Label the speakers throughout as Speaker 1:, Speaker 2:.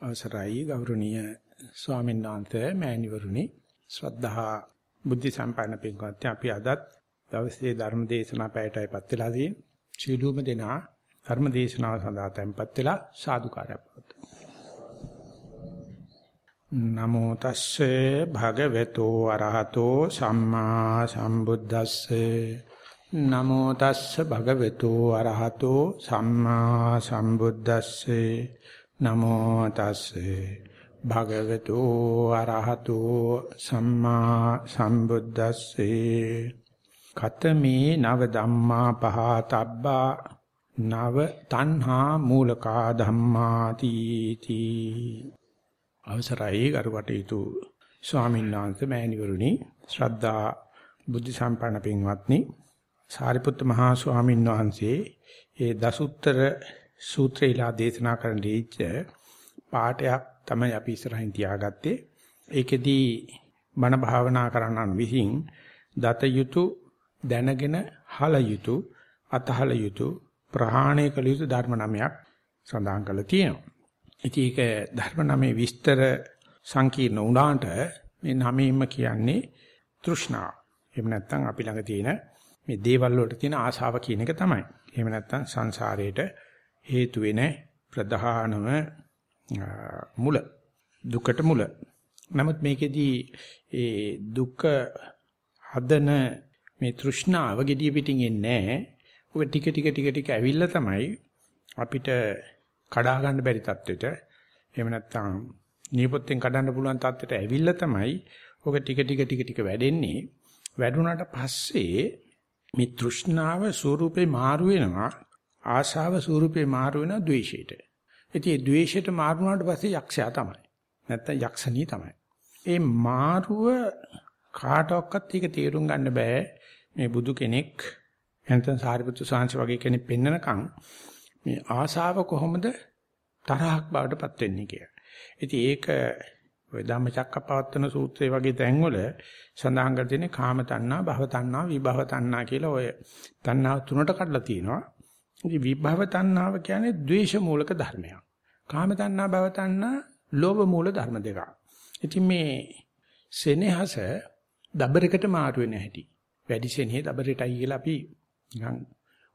Speaker 1: අවසරයි ගෞරවනීය ස්වාමීන් වහන්සේ මෑණිවරුනි. ශ්‍රද්ධහා බුද්ධ සම්පන්න පින්වත්නි අපි අදත් දවසේ ධර්ම දේශනා පැයටයිපත් වෙලා තියෙන සීලුම දෙනා ධර්ම දේශනාව සඳහා tempත් වෙලා සාදුකාරයක් පවතුන නමෝ තස්සේ භගවතු අරහතෝ සම්මා සම්බුද්දස්සේ. නමෝ තස්ස භගවතු අරහතෝ සම්මා සම්බුද්දස්සේ. නමෝ තස්සේ. භගවතු අරහතෝ සම්මා සම්බුද්දස්සේ. කතමේ නව ධම්මා පහතබ්බා. නව තණ්හා මූලකා ධම්මාති තී අවසරයි කරුකටයුතු ස්වාමීන් වහන්සේ මෑණිවරුනි ශ්‍රද්ධා බුද්ධ සම්පන්න පින්වත්නි සාරිපුත්ත මහා ස්වාමීන් වහන්සේ ඒ දසුත්තර සූත්‍රයලා දේශනා කරන්න දීච්ච පාඩයක් තමයි අපි ඉස්සරහින් තියාගත්තේ. ඒකෙදී බණ භාවනා කරන්නන් විසින් දත යුතු දැනගෙන හල යුතු අතහල යුතු ප්‍රහාණය කළ යුතු ධර්ම නමයක් සඳහන් කරලා තියෙනවා. ඉතින් ඒක ධර්ම නමේ විස්තර සංකීර්ණ වුණාට මේ නමෙන්ම කියන්නේ තෘෂ්ණාව. එහෙම නැත්නම් අපි ළඟ තියෙන මේ දේවල් වලට තියෙන ආශාව කියන එක තමයි. එහෙම නැත්නම් සංසාරේට හේතු වෙන ප්‍රධානම මුල දුකට මුල. නමුත් මේකෙදී ඒ දුක හදන මේ තෘෂ්ණාව gediya පිටින් එන්නේ නැහැ. ඔක ටික ටික ටික ටික ඇවිල්ලා තමයි අපිට කඩා ගන්න බැරි තත්ත්වෙට එහෙම නැත්නම් නියපොත්තෙන් කඩන්න පුළුවන් තත්ත්වෙට ඇවිල්ලා තමයි ඔක ටික ටික ටික ටික වැඩෙන්නේ. වැඩුණාට පස්සේ මේ තෘෂ්ණාව ස්වරූපේ මාරු වෙනවා ආශාව ස්වරූපේ මාරු වෙනවා ද්වේෂයට. ඉතින් ඒ ද්වේෂයට මාරු වුණාට පස්සේ යක්ෂයා තමයි. නැත්තම් යක්ෂණී තමයි. ඒ මාරුව කාටවත් ඒක තේරුම් ගන්න බෑ. මේ බුදු කෙනෙක් එතන සාරිපුත්තු සාංශ වගේ කෙනෙක් පෙන්නනකම් මේ ආශාව කොහොමද තරහක් බවට පත් වෙන්නේ කියලා. ඉතින් ඒක ඔය ධම්මචක්කපවත්තන සූත්‍රයේ වගේ තැන්වල සඳහන් කර තියෙන්නේ කාම තණ්හා, භව තණ්හා, විභව තණ්හා කියලා ඔය තණ්හා තුනට කඩලා තියෙනවා. ඉතින් විභව තණ්හාව කියන්නේ ද්වේෂ මූලක ධර්මයක්. කාම තණ්හා භව තණ්හා ලෝභ මූල ධර්ම දෙකක්. ඉතින් මේ සෙනෙහස දබරකට මාරු වෙන හැටි. වැඩි සෙනෙහ දබරටයි කියලා අපි නිකන්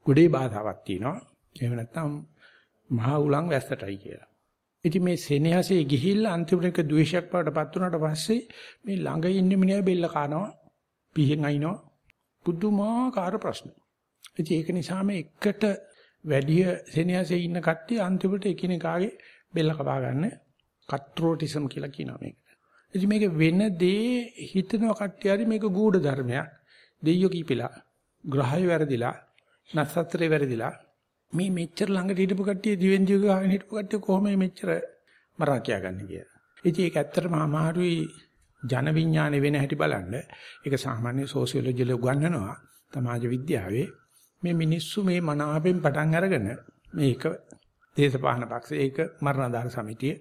Speaker 1: ගොඩේ බාධාවක් තියෙනවා. එහෙම නැත්නම් මහා උලන් වැස්සටයි කියලා. ඉතින් මේ සෙනෙහසේ ගිහිල්ලා අන්තිමට එක ද්වේෂයක් බවටපත් වුණාට පස්සේ මේ ළඟ ඉන්න මිනිහා බෙල්ල කනවා. පිහෙන් අයින්නවා. පුදුමාකාර ප්‍රශ්න. ඉතින් ඒක නිසා මේ එකට වැඩි සෙනෙහසේ ඉන්න කට්ටිය අන්තිමට එකිනෙකාගේ බෙල්ල කපා ගන්න කට්‍රෝටිසම් කියලා කියනවා මේකට. ඉතින් මේක වෙන දේ හිතන කට්ටිය හරි මේක ගූඪ ධර්මයක්. දෙයියෝ කීපිලා ග්‍රහය වැරදිලා නස්සත්‍රේ වැරදිලා මේ මෙච්චර ළඟට හිටපු කට්ටිය දිවෙන් දිව ගහගෙන හිටපු කට්ටිය කොහොම මෙච්චර මරා කියාගන්නේ කියලා. ඉතින් ඒක ඇත්තටම අමාරුයි ජන විඥානේ වෙන හැටි බලන්න. ඒක සාමාන්‍ය සෝසියොලොජි වල උගන්වනවා. සමාජ විද්‍යාවේ මේ මිනිස්සු මේ මනාවෙන් පටන් අරගෙන මේක දේශපාලන පක්ෂ ඒක මරණාධාර සමිතිය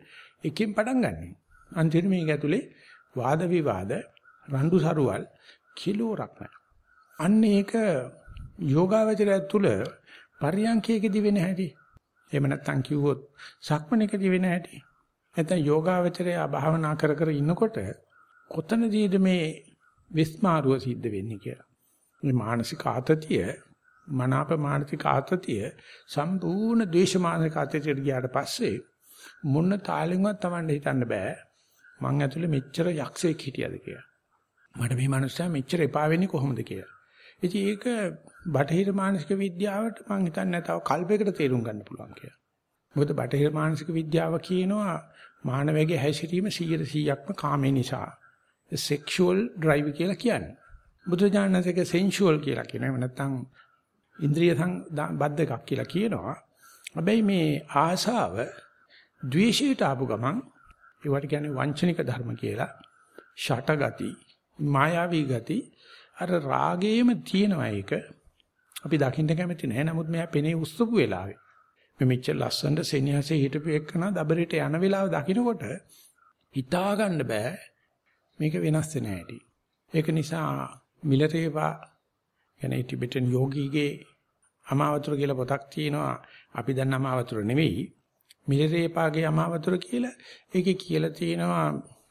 Speaker 1: එකකින් පටන් ගන්නෙ. අන්තිමට මේක ඇතුලේ වාද විවාද රණ්ඩු සරුවල් කිලෝරක් නැහැ. අන්න ඒක යෝගාවචරය තුළ පරියන්කයකදී වෙන හැටි. එහෙම නැත්නම් කිව්වොත් සක්මණේකදී වෙන හැටි. නැත්නම් යෝගාවචරය භාවනා කර කර ඉන්නකොට කොතනදීද මේ විස්මාරුව සිද්ධ වෙන්නේ කියලා. මේ මානසික ආතතිය මනාප මානසික ආතතිය සම්පූර්ණ ද්වේෂ මානසික ආතතියට ගියාට පස්සේ මොන තාලෙන්වත් Tamanne හිතන්න බෑ මං ඇතුලේ මෙච්චර යක්ෂයෙක් හිටියද කියලා. මට මේ මනුස්සයා මෙච්චර එපා වෙන්නේ කොහොමද කියලා. ඉතින් ඒක බටහිර මානසික විද්‍යාවට මං හිතන්නේ තව කල්පයකට තේරුම් ගන්න පුළුවන් කියලා. මොකද බටහිර මානසික විද්‍යාව කියනවා මානවයාගේ හැසිරීම 100%ක්ම කාමේ නිසා. sexual drive කියලා කියන්නේ. බුදුජානකගේ sensual කියලා කියනවා. එහෙම නැත්නම් ඉන්ද්‍රිය බද්ධ එකක් කියලා කියනවා. හැබැයි මේ ආශාව ද්වේෂයට ආපු ගමන් ඒවට කියන්නේ වංචනික ධර්ම කියලා. ෂටගති, මායාවී ගති අර රාගයේම තියෙනවා ඒක. අපි දකින්න කැමති නෑ. නමුත් මෙයා පෙනේ උස්සපු වෙලාවේ මේ මෙච්චර ලස්සනට සෙනෙහසේ හිටපු එක්කන දබරේට යන වෙලාව දකින්නකොට හිතා ගන්න බෑ මේක වෙනස් වෙන හැටි. ඒක නිසා මිලරේවා කියන්නේ ටිබෙටන් යෝගීගේ අමාවතුර කියලා පොතක් තියෙනවා. අපි දන්න අමාවතුර නෙවෙයි. මිලිරේපාගේ අමාවතුර කියලා. ඒකේ කියලා තියෙනවා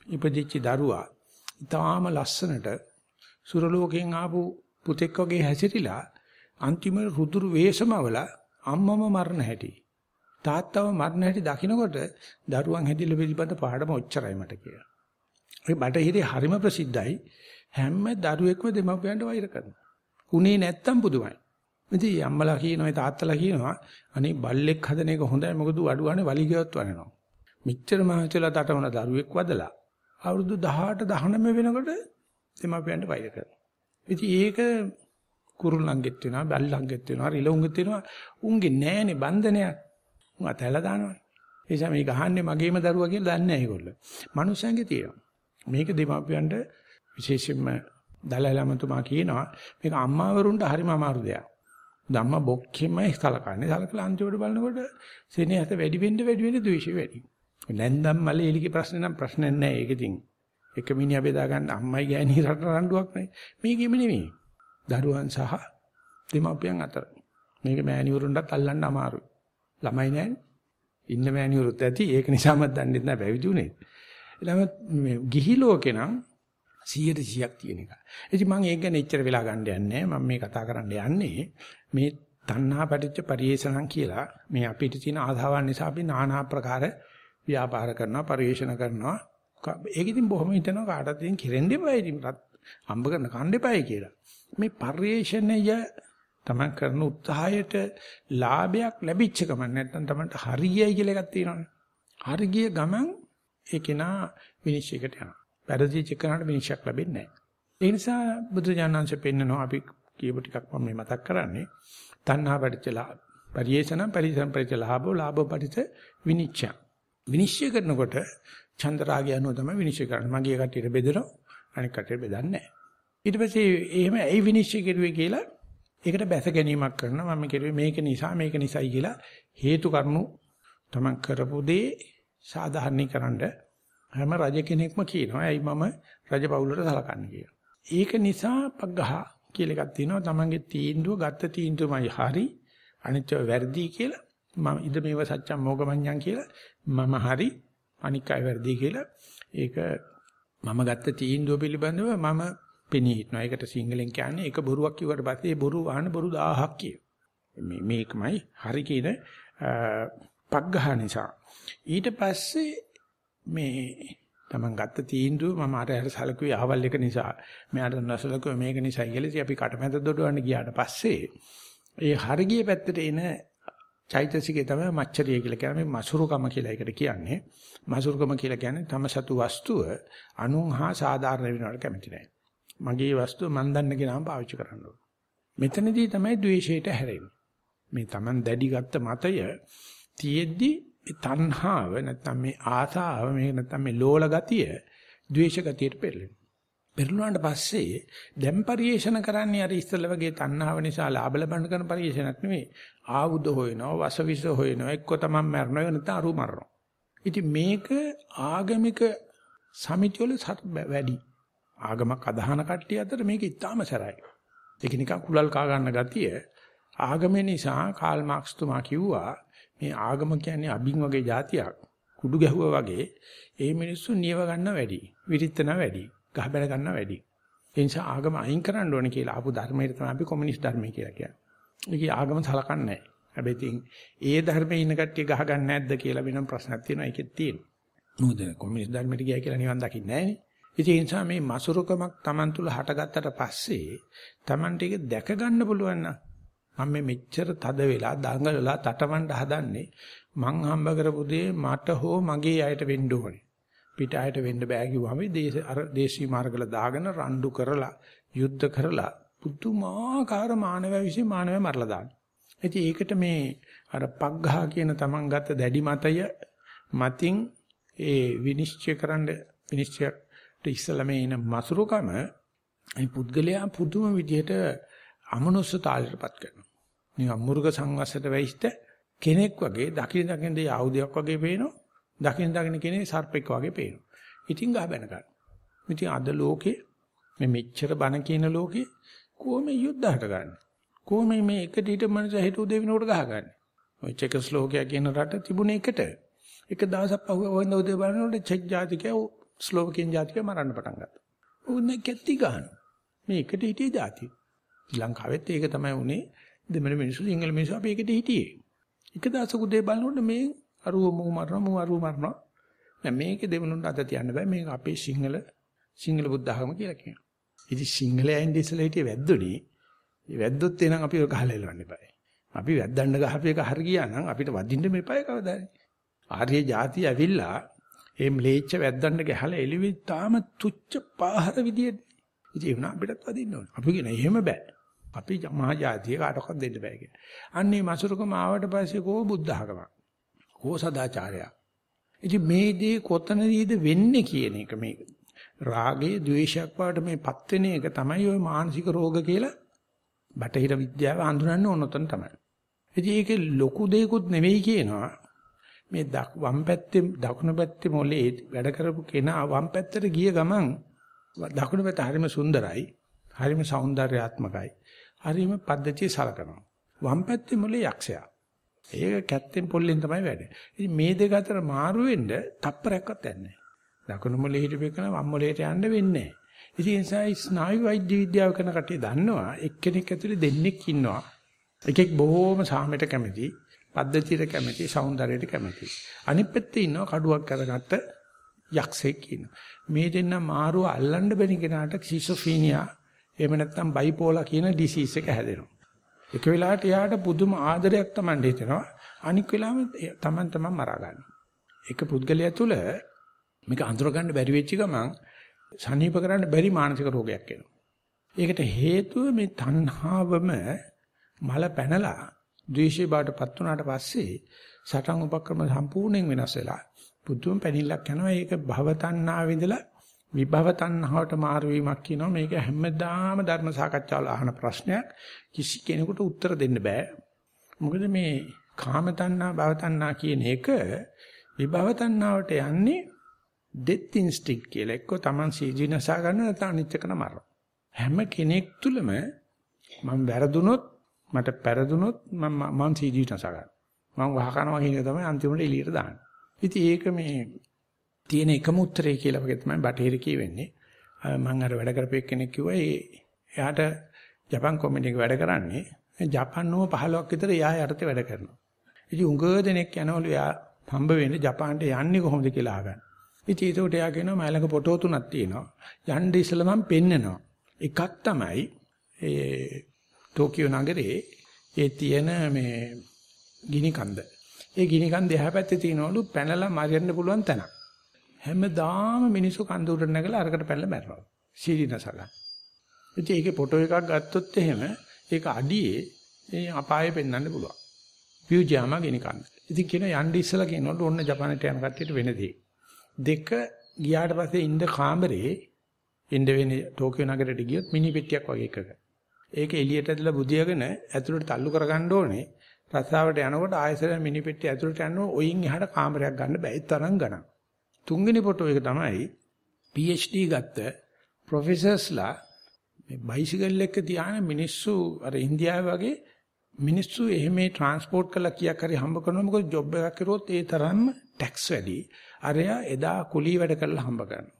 Speaker 1: ඉපදිච්ච දරුවා ඊටාම ලස්සනට සුරලෝකයෙන් ආපු පුතෙක් වගේ හැසිරිලා අන්තිම රුදුරු වේශමවල අම්මම මරණ හැටි. තාත්තව මරණ හැටි දකින්නකොට දරුවන් හැදිලා පිළිබඳ පාඩම ඔච්චරයි මට කියලා. ඒ බටහිරේ හරිම ප්‍රසිද්ධයි. හැම දරුවෙක්ම දෙමව්පියන්ට වෛර කරනවා. උනේ නැත්තම් පුදුමයි. ඉතින් අම්මලා කියනවා තාත්තලා කියනවා අනේ බල්ලෙක් හදන එක හොඳයි මොකද අඩුවනේ වලිගයවත් වනනවා. මෙච්චර මහන්සිලා තටමන දරුවෙක් වදලා අවුරුදු 18 19 වෙනකොට දෙමව්පියන්ට වෛර කරනවා. ඉතින් ඒක කුරුල්ලන්ගෙත් වෙනවා බල්ලන්ගෙත් වෙනවා රිලවුන්ගෙත් වෙනවා උන්ගේ නෑනේ බන්ධනයක්. උන් අතහැලා දානවා. ඒ නිසා මේ ගහන්නේ මගේම දරුවා කියලා දන්නේ නැහැ ඒගොල්ලෝ. මනුස්සයන්ගේ තියෙනවා. මේක දෙමාපියන්ට විශේෂයෙන්ම දලලමතුමා කියනවා මේක අම්මාවරුන්ට හරිම අමාරු දෙයක්. ධම්ම බොක්කෙමයි සලකන්නේ. සලකලා අන්තිමට බලනකොට සෙනෙහස වැඩි වෙන්න වැඩි වෙන්න ද්වේෂය වැඩි. නැන්දම් මලේ එලිගේ ප්‍රශ්න නම් ප්‍රශ්නයක් නැහැ. ඒක ඉතින් එක මිනිහා බෙදා ගන්න අම්මයි ගෑණි රට රණ්ඩුවක් නෙවෙයි. මේකෙම නෙවෙයි. දරුවන් සහ දෙමාපියන් අතර. මේක මෑණිවරුන්ටත් අල්ලන්න අමාරුයි. ළමයි නැන්නේ. ඉන්න මෑණිවරුත් ඇති. ඒක නිසාම දන්නේ නැහැ පැවිදි උනේ. ළම මේ ගිහි ලෝකේ නම් 100%ක් තියෙන එක. ඉතින් මම ඒක ගැන එච්චර වෙලා ගන්න යන්නේ මම මේ කතා කරන්න යන්නේ මේ තණ්හා පටිච්ච පරිේශණම් කියලා මේ අපිට තියෙන ආධාවන් නිසා අපි নানা ආකාර ව්‍යාපාර කරනවා පරිේශන කරනවා. ඒක ඉතින් බොහොම හිතනවා කාටද ඉතින් කිරෙන්න එපා ඉතින් අම්බ කරන කන්න එපායි කියලා. මේ පරිේශණය තමන් කරන උත්සාහයට ලාභයක් ලැබිච්ච ගමන් නැත්නම් තමන්ට හරියයි කියලා එකක් තියෙනවනේ. හරිය ගමන් ඒ කෙනා විනිශ්චයකට යනවා. පෙරදිච්ච කෙනාට විනිශ්චයක් ලැබෙන්නේ නැහැ. ඒ නිසා බුදුජානනාංශ පෙන්නනවා අපි කියපු ටිකක් මම මේ මතක් කරන්නේ. තණ්හා පරිචලා පරිේශන පරිසම් පරිචලාභෝ ලාභෝ පරිච විනිශ්චය. විනිශ්චය කරනකොට චන්ද්‍රාගය අනුව තමයි විනිශ්චය කරන්නේ. මගේ කටියට බෙදෙනවා අනික කටියට බෙදන්නේ නැහැ. ඊට පස්සේ එහෙම ඇයි විනිශ්චය කරුවේ කියලා ඒකට බැස ගැනීමක් කරනවා මම කිරුවේ මේක නිසා මේක නිසායි කියලා හේතු කරුණු තමන් කරපු දේ සාධාරණීකරනද හැම රජ කෙනෙක්ම කියනවා ඇයි මම රජ පවුලට සලකන්නේ කියලා. ඒක නිසා පග්ගහ කියලා එකක් තියෙනවා තමන්ගේ තීන්දුව ගත්ත තීන්දුවමයි හරි අනිත්‍ය වැරදි කියලා මම ඉද මේව සත්‍යම් මොගමඤ්ඤං කියලා මම හරි අනික් අය වැරදි කියලා ඒක මම ගත්ත තීන්දුව පිළිබඳව මම පෙනී හිටනවා. ඒකට සිංහලෙන් කියන්නේ එක බොරුවක් කිව්වට පස්සේ ඒ බොරු අහන බොරු 1000ක් කිය. මේ මේකමයි හරි කියන පග්ගහ නිසා. ඊට පස්සේ මේ තමන් ගත්ත තීන්දුව මම අර අර සලකුවේ අහවල් එක නිසා මෙයාට නැසලකුවේ මේක නිසා කියලා ඉතින් අපි කටමැද දොඩවන්න ගියාට පස්සේ ඒ හරගිය පැත්තට එන චෛතසිකේ තමයි මච්චරිය කියලා කියන්නේ මසුරුකම කියලා එකට කියන්නේ මසුරුකම කියලා කියන්නේ තම සතු වස්තුව අනුන් හා සාධාරණ වෙනවට කැමති නැහැ මගේ වස්තුව මන් දන්න කෙනාම පාවිච්චි කරන්න ඕන. මෙතනදී තමයි ද්වේෂයට හැරෙන්නේ. මේ Taman දැඩි ගත්ත මතය තියෙද්දි මේ තණ්හාව නැත්නම් මේ ආසාව මේ නැත්නම් මේ ලෝල ගතිය ද්වේෂ ගතියට පෙරලෙනවා. පෙරළුවාට පස්සේ දැන් පරිේෂණ කරන්නේ අර ඉස්සෙල්ලා වගේ තණ්හාව නිසා ලාභ ලබන්න කරන පරිේෂණක් නෙවෙයි. ආයුධ හොයනවා, වසවිස හොයනවා, එක්ක තමන් මරනවා, නැත්නම් අරු මරනවා. ඉතින් මේක ආගමික සමිතිවල වැඩි. ආගමක් අදහන කට්ටිය අතර මේක ඉතාම සරයි. ඒක නිකන් කුලල් කා ගන්න ගතිය ආගම නිසා කාල් මාක්ස් තුමා කිව්වා මේ ආගම කියන්නේ අබින් වගේ જાතියක් කුඩු ගැහුවා වගේ ඒ මිනිස්සු නියව ගන්න වැඩි විරිත්තන වැඩි ගහ බැල ගන්න වැඩි ඒ නිසා ආගම අයින් කරන්න ඕනේ කියලා ආපු ධර්මයට තමයි අපි කොමියුනිස්ට් ධර්මය කියලා කියන්නේ. ඒකේ ආගම සලකන්නේ නැහැ. හැබැයි ඉතින් ඒ ධර්මයේ ඉන්න කට්ටිය ගහ ගන්න නැද්ද කියලා වෙනම ප්‍රශ්නක් තියෙනවා ඒකෙත් තියෙනවා. මොකද කොමියුනිස්ට් ධර්මයට ගියා කියලා නිවන් දකින්නේ නැහනේ. ඉතින් ඒ නිසා මේ මසුරුකමක් Taman තුල හටගත්තට පස්සේ Tamanට ඒක දැක ගන්න පුළුවන් නම් මම මේ මෙච්චර තද වෙලා දඟලලා තටමඬ හදන්නේ මං හම්බ කරපු දේ මට හෝ මගේ අයට වෙන්න ඕනේ. පිට අයට වෙන්න බෑ කිව්වම දේශ අර දේශී මාර්ගල දාගෙන රණ්ඩු කරලා යුද්ධ කරලා පුදුමාකාර මානවය විසින් මානවය මරලා දාන. ඉතින් ඒකට මේ අර පග්ඝා කියන Taman ගත දැඩි මතය මතින් ඒ විනිශ්චය කරන්න විනිශ්චය ඉස්සලා මේ එන මසුරුකම මේ පුද්ගලයා පුදුම විදිහට අමනුෂ්‍ය තාලයටපත් කරනවා. නිකන් මුර්ග සංවස්සට වෙයිස්ත කෙනෙක් වගේ දකින දකින දේ ආයුධයක් වගේ පේනවා. දකින දකින කෙනේ සර්පෙක් වගේ පේනවා. ඉතින් ගහ බැන ගන්න. ඉතින් අද ලෝකේ මේ මෙච්චර බණ කියන ලෝකේ කොහොම යුද්ධහට ගන්න. කොහොම මේ එකට හිට මනස හිත උදේ වෙනකොට ගහ ගන්න. ඔය චෙකස්ලෝකියා කියන රට තිබුණේ එකට. එක දවසක් පහුවෙන්ද උදේ බලනකොට චෙක් ජාතිකයෝ ස්ලෝවකියන් ජාතිකයෝ මරන්න පටන් ගත්තා. උන්නේ කැත්ති ගන්න. මේ එකට හිටිය ජාතිය. ශ්‍රී ලංකාවෙත් ඒක තමයි උනේ. දෙමළ මිනිස්සු සිංහල මිනිස්සු අපි එකට හිටියේ. එක දවසක උදේ බලනකොට මේ අරුව මු මරනවා මු අරුව මරනවා. දැන් මේකේ දෙමළුන්ට අත තියන්න බෑ මේක අපේ සිංහල සිංහල බුද්ධ ආගම කියලා කියනවා. ඉතින් සිංහලයන් ඉස්සලා හිටිය වැද්දෝනේ. මේ වැද්දොත් එනං අපි ඔය ගහලා එලවන්න එපායි. අපි වැද්දන්න ගහපු එක හරි ගියා නම් අපිට වදින්න මෙපායි කවදාද? ආර්ය જાති ඇවිල්ලා ඒ ම්ලේච්ඡ වැද්දන්න ගහලා එළිවි තාම තුච්ච පාහර විදියට. ඉතින් ඒ වුණා අපිටත් වදින්න ඕන. අපි කියන එහෙම බෑ. අපි මහා ජාතිය කාටවත් දෙන්න බෑ කියලා. අන්නේ මසුරුකම ආවට පස්සේ කෝ බුද්ධහකම. කෝ සදාචාරය. ඉතින් මේ දේ කොතනදීද වෙන්නේ කියන එක මේ රාගයේ ද්වේෂයක් වඩ මේපත් වෙන එක තමයි ওই මානසික රෝග කියලා බටහිර විද්‍යාව හඳුනන්නේ ඕනතන තමයි. ඉතින් ඒකේ ලොකු දෙයක්වත් නෙවෙයි කියනවා. මේ වම් පැත්තේ දකුණු පැත්තේ මොලේ වැඩ කරපු කෙනා වම් පැත්තට ගිය ගමන් දකුණු පැත්ත හරිම සුන්දරයි. හරිම సౌందర్యාත්මකයි. හරිම පද්ධතිය සලකනවා. වම් පැත්තේ මොලේ යක්ෂයා. ඒක කැත්තෙන් පොල්ලෙන් තමයි වැඩේ. ඉතින් මේ දෙක අතර මාරු වෙන්න තප්පරයක්වත් යන්නේ දකුණු මොලේ හිටපෙකන වම් මොලේට යන්න වෙන්නේ නැහැ. ඉතින් ඒ නිසා ස්නායු වෛද්‍ය විද්‍යාව කරන කට්ටිය දන්නවා එක්කෙනෙක් ඇතුලේ දෙන්නෙක් ඉන්නවා. එකෙක් බොහෝම සාමයට කැමති, පද්ධතියට කැමති, సౌందර්යයට කැමති. අනිත් පැත්තේ ඉන්නවා කඩුවක් කරගත්ත යක්ෂයෙක් ඉන්නවා. මේ දෙන්න මාරුව අල්ලන්න බැරි කෙනාට සිසොෆීනියා එහෙම නැත්නම් බයිපෝලා කියන ඩිසීස් එක හැදෙනවා. එක වෙලාවට යාට පුදුම ආදරයක් Taman හිතෙනවා. අනික් වෙලාවෙ Taman Taman මරා ගන්නවා. එක පුද්ගලයා තුළ මේක අඳුර ගන්න බැරි වෙච්ච ගමන් සනීප කරන්න බැරි මානසික රෝගයක් එනවා. ඒකට හේතුව මේ තණ්හාවම මල පැනලා ද්වේෂය බාටපත් වුණාට පස්සේ සටන් උපක්‍රම සම්පූර්ණයෙන් වෙනස් වෙලා පුදුම පැනිල්ලක් යනවා. ඒක භව තණ්හාව විඳලා විභව තණ්හාවට මාරු වීමක් කියනවා. මේක හැමදාම ධර්ම සාකච්ඡාවල අහන ප්‍රශ්නයක්. කිසි කෙනෙකුට උත්තර දෙන්න බෑ. මොකද මේ කාම තණ්හා භව තණ්හා කියන එක විභව තණ්හාවට යන්නේ ඩෙත් ඉන්ස්ටින්ක්ට් කියලා එක්ක Taman සීජිනසා ගන්න නැත්නම් අනිත් එකන මරන. හැම කෙනෙක් තුළම මම වැරදුනොත් මට පෙරදුනොත් මම මම සීජිනසා ගන්න. මම වහ කරනවා කියන එක තමයි අන්තිමට එළියට දාන්නේ. ඉතින් ඒක මේ තියෙන එකම උත්තරේ කියලා වගේ තමයි බටහිර කියවෙන්නේ. මම අර වැඩ කරපු කෙනෙක් කිව්වා ඒ එයාට ජපන් කොමිටි එක වැඩ කරන්නේ ජපන් නෝ 15ක් විතර එයා යටතේ වැඩ කරනවා. ඉතින් උඟ දෙනෙක් යනවලු එයා හම්බ වෙන්නේ ජපාන්ට යන්නේ කොහොමද කියලා අහගන්න. ඉතින් ඒකට එයා කියනවා මම ළඟ ෆොටෝ තුනක් තියෙනවා. යන්න ඉස්සෙල්ලා මම පෙන්නනවා. එකක් තමයි ඒ ටෝකියෝ නගරේ ඒ තියෙන මේ ගිනි කන්ද. ඒ ගිනි කන්ද එහා පැත්තේ තියෙනවලු පැනලා මරින්න පුළුවන් තැන. හැමදාම මිනිස්සු කන්ද උඩට නැගලා අරකට පැනලා මැරනවා. සීරිනසගන්න. ඉතින් ඒකේ ෆොටෝ එකක් ගත්තොත් එහෙම ඒක අඩියේ ඒ අපායේ පෙන්වන්න පුළුවන්. ෆියුජාමා ගිනි කන්ද. ඉතින් කියන යන්න ඉස්සලා කියනවලු ඔන්න ජපානයට යන කට්ටියට වෙන දෙයක්. දෙක ගියාට පස්සේ ඉන්න කාමරේ ඉන්න වෙන්නේ ටෝකියෝ නගරයට ගියොත් මිනි පෙට්ටියක් වගේ එකක. ඒක එළියට ඇදලා බුදියාගෙන ඇතුළට තල්ලු කරගන්න ඕනේ. රස්සාවට යනකොට ආයෙසර මිනි පෙට්ටිය ඇතුළට යනවා ඔයින් එහාට කාමරයක් ගන්න බෑ. ඒ තරම් ගණන්. තුන්වෙනි ෆොටෝ එක තමයි PhD ගත්ත ප්‍රොෆෙසර්ස්ලා මේ බයිසිකල් එක තියාන මිනිස්සු අර ඉන්දියාවේ වගේ මිනිස්සු එහෙම ට්‍රාන්ස්පෝර්ට් කරලා කීයක් හරි හම්බ කරනවා මොකද ජොබ් එකක් කරුවොත් ඒ තරම්ම ටැක්ස් වැඩි. අරයා එදා කුලී වැඩ කරලා හම්බ කරනවා.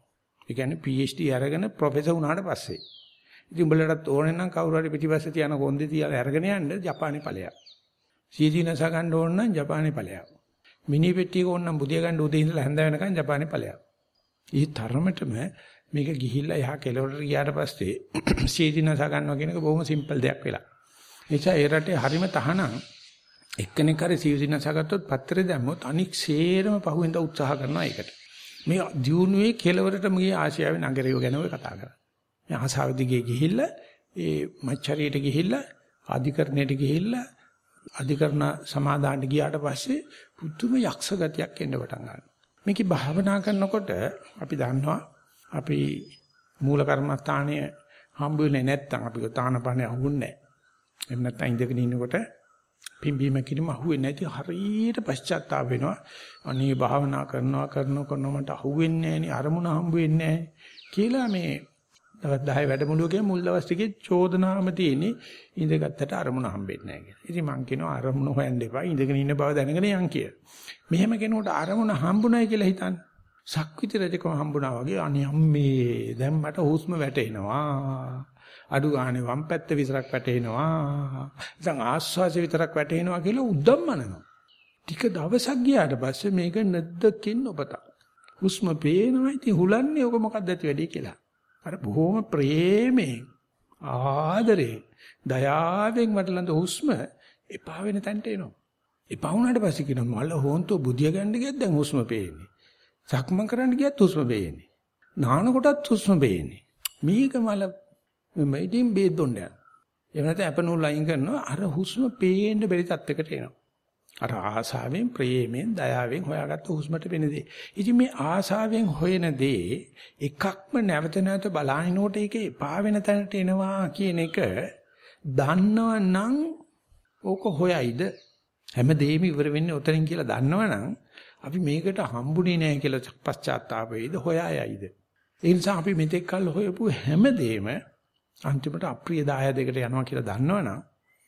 Speaker 1: ඒ කියන්නේ PhD අරගෙන ප්‍රොෆෙසර් වුණාට පස්සේ. ඉතින් උඹලටත් ඕනේ නම් කවුරු හරි පිටිපස්සේ තියන කොන්දේ තියලා අරගෙන යන්න ජපානයේ ඵලයක්. සීදීනස ගන්න ඕන නම් ජපානයේ ඵලයක්. මිනි පෙට්ටියක ඕන නම් බුදිය ගන්න උදේ ඉඳලා හැන්ද වෙනකන් ජපානයේ ඵලයක්. ඊ තරමටම මේක ගිහිල්ලා යහ කෙලවරට ගියාට පස්සේ සීදීනස ගන්නවා කියන එක බොහොම සිම්පල් දෙයක් වෙලා. එනිසා ඒ රටේ හරිම තහනම් එක්කෙනෙක් හරි සිව්සිනස ගත්තොත් පත්‍රේ දැම්මොත් අනික් සේරම පහුවෙන්ද උත්සාහ කරනවා ඒකට. මේ දියුණුවේ කෙලවරටම ගිය ආසියාවේ නගරය ගැන ඔය කතා කරා. මේ ආසාව දිගේ ගිහිල්ලා ඒ මච්චරියට ගිහිල්ලා අධිකරණයට ගිහිල්ලා අධිකරණ සමාදානට ගියාට පස්සේ පුදුම යක්ෂ ගතියක් එන්න පටන් ගන්නවා. මේකේ භාවනා කරනකොට අපි දන්නවා අපි මූල කර්මස්ථානයේ හම්බ වෙන්නේ නැත්නම් අපි තානපනේ අහුන්නේ නැහැ. එහෙම නැත්නම් ඉඳගෙන ඉන්නකොට පිම්බීම කිරීම අහුවෙන්නේ නැති හරියට පශ්චාත්තාප වෙනවා. අනේ භාවනා කරනවා කරනවා කරනවා මට අහුවෙන්නේ නැහෙනි අරමුණ හම්බ වෙන්නේ නැහැ කියලා මේ දවස් 10 වැඩමුළුවකේ මුල් දවස් ටිකේ චෝදනාම තියෙන්නේ ඉඳගත්තට අරමුණ හම්බෙන්නේ නැහැ කියලා. ඉතින් මං කියනවා අරමුණ හොයන්න එපා ඉඳගෙන ඉන්න බව දැනගෙන යන් කිය. මෙහෙම කෙනෙකුට අරමුණ හම්බුනායි කියලා හිතන්න. සක්විති රජකම හම්බුණා වගේ අනේ අම්මේ දැන් මට හුස්ම වැටෙනවා. අඩු ගානේ වම් පැත්ත විතරක් වැටෙනවා. දැන් ආස්වාස විතරක් වැටෙනවා කියලා උද්දම්මනනවා. ටික දවසක් ගියාට පස්සේ මේක නැද්දකින් ඔබතක්. හුස්ම පේනවා ඉතින් හුලන්නේ ඔක මොකක්ද ඇති වෙඩි කියලා. අර බොහොම ප්‍රේමයෙන් ආදරේ දයාවෙන් වටලඳ හුස්ම එපා වෙන තැනට එනවා. එපා වුණාට පස්සේ කියනවා මල හොන්තෝ බුදිය ගන්න ගියත් දැන් හුස්ම පේන්නේ. සක්මන් කරන්න ගියත් හුස්ම පේන්නේ. නාන කොටත් හුස්ම පේන්නේ. මේක මල මෙයිටින් බේදොන්න යනවා. එහෙම නැත්නම් අපනෝල් අයින් කරනවා අර හුස්ම පේන්න බැරි තත්යකට එනවා. අර ආසාවෙන් ප්‍රේමයෙන් දයාවෙන් හොයාගත්ත හුස්මට වෙන දේ. ඉතින් මේ ආසාවෙන් හොයන දේ එකක්ම නැවත නැවත බලහිනකොට ඒකේ පා වෙන තැනට එනවා කියන එක දන්නවනම් ඕක හොයයිද? හැමදේම ඉවර වෙන්නේ ඔතනින් කියලා දන්නවනම් අපි මේකට හම්බුනේ නැහැ කියලා පශ්චාත්තාප වෙයිද හොයායයිද? ඒ නිසා අපි මෙතෙක් කල් හොයපු හැමදේම අන්තිමට අප්‍රිය දායදයකට යනවා කියලා දන්නවනම්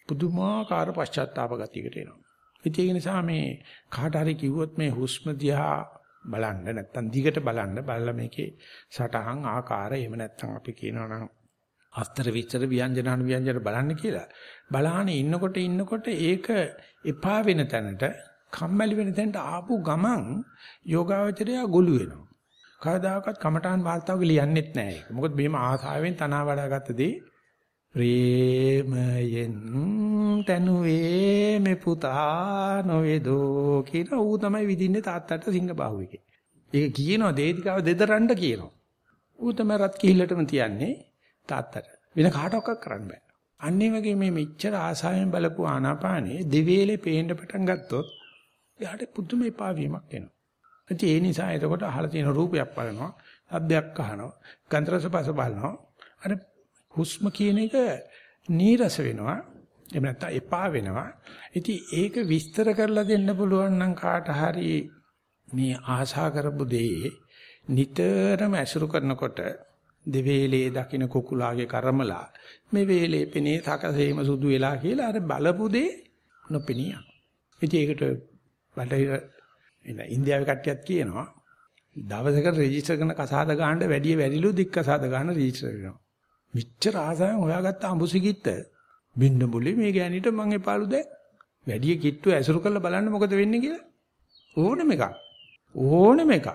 Speaker 1: පුදුමාකාර පශ්චාත්තාප ගතියකට එනවා. ඉතින් ඒ නිසා මේ කාට හරි කිව්වොත් මේ හුස්ම දිහා බලන්න නැත්තම් දිගට බලන්න බලලා මේකේ සටහන් ආකාර එහෙම නැත්තම් අපි කියනවා නම් අස්තර විස්තර ව්‍යංජන අනු ව්‍යංජන බලන්න කියලා. බලාන ඉන්නකොට ඉන්නකොට ඒක එපා වෙන තැනට කම්මැලි වෙන තැනට ආපු ගමන් යෝගාවචරය ගොළු වෙනවා. කවදාකවත් කමඨාන් වාර්තාවක ලියන්නෙත් නැහැ. මොකද මෙහෙම ආසාවෙන් තනවා වඩාගත්ත දේ ප්‍රේමයෙන් තනුවේ මේ පුතා නොවේදෝ කියලා ඌ තමයි විදින්නේ තාත්තට සිංහ බාහුවකේ. ඒක කියනවා දේතිකාව දෙදරන්න කියනවා. ඌ තමයි රත් කිහිල්ලටම තියන්නේ තාත්තට. වෙන කාටවත් කරන්න බෑ. අන්නේ වගේ මේ මෙච්චර ආසාවෙන් බලපු ආනාපානේ දෙවේලේ පේන්න පටන් ගත්තොත් එයාට පුදුම එපා වීමක් එනවා. ඒ නිසා එතකොට අහලා තියෙන රූපයක් බලනවා, ශබ්දයක් අහනවා, ගන්ධ රස පස බලනවා. අර හුස්ම කියන එක නීරස වෙනවා. එහෙම නැත්නම් එපා වෙනවා. ඉතින් ඒක විස්තර කරලා දෙන්න පුළුවන් නම් කාට හරි මේ ආශා කරපු දේ නිතරම ඇසුරු කරනකොට දෙවේලේ දකින්න කුකුලාගේ කර්මලා මේ වේලේ පෙනේ සකසේම සුදු වෙලා කියලා අර බලපු දේ නොපෙනිය. ඉතින් ඒකට බටහිර ඉන්දියාවේ කට්ටියත් කියනවා දවසකට රෙජිස්ටර් කරන කසාද ගන්න වැඩි වැඩිලු දික් කසාද ගන්න රෙජිස්ටර් කරනවා. මිච්ඡර ආසාවෙන් හොයාගත්ත අඹුසිකිට බින්න බුලි මේ ගෑණිට මං එපාලු දැන්. වැඩි කිට්ටු ඇසුරු කරලා බලන්න මොකද වෙන්නේ කියලා. ඕනෙම එකක්. ඕනෙම එකක්.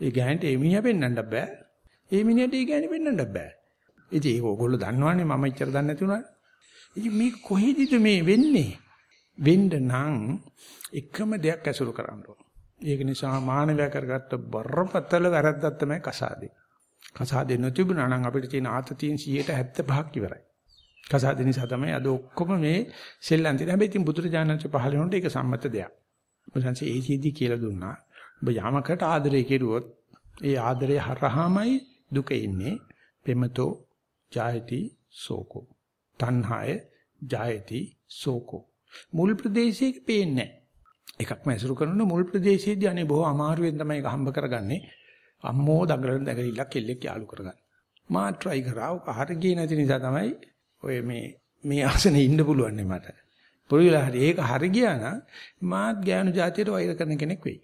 Speaker 1: ඒ ගෑණිට එමිණියා පෙන්වන්න බෑ. ඒ මිනිහට ඒ ගෑණි පෙන්වන්න බෑ. ඉතින් ඒක ඕගොල්ලෝ දන්නවනේ මම ඉච්චර දන්නේ නැති උනා ඉතින් මේ කොහෙදිද මේ වෙන්නේ? වෙන්න නම් එකම දෙයක් ඇසුරු කරන්න ඕන. ඒක නිසා මානවයා කරගත්ත බරපතල වැරද්දක් තමයි කසාදේ. කසාදේ නොතිබුණා නම් අපිට තියෙන ආතතියෙන් 175ක් ඉවරයි. කසාද නිසා තමයි අද ඔක්කොම මේ සෙල්ලම් තියෙන. හැබැයි ඉතින් බුදුරජාණන්සේ පහල වෙනකොට ඒක සම්මත දෙයක්. බුදුන්සේ ඒකෙදි කියලා දුන්නා. ඔබ යමකට ආදරය කෙරුවොත් ඒ ආදරය හරහාමයි දුක ඉන්නේ. පෙමතෝ ජායති සෝකෝ. තණ්හාය ජායති සෝකෝ. මුල් ප්‍රදේශයක පේන්නේ එකක්ම ඇසුරු කරන මුල් ප්‍රදේශයේදී අනේ බොහෝ අමාරුවෙන් තමයි ඒක හම්බ කරගන්නේ. අම්මෝ දඟලන දඟලිල්ලක් කෙල්ලෙක් යාළු කරගන්න. මා try කරා. ඔක හරිය ගියේ නැති නිසා තමයි ඔය මේ මේ ආසනේ ඉන්න පුළුවන් නේ මට. පුරුවිලා හරි ඒක හරි ගියා නම් මාත් ගෑනු જાතියට වෛර කරන කෙනෙක් වෙයි.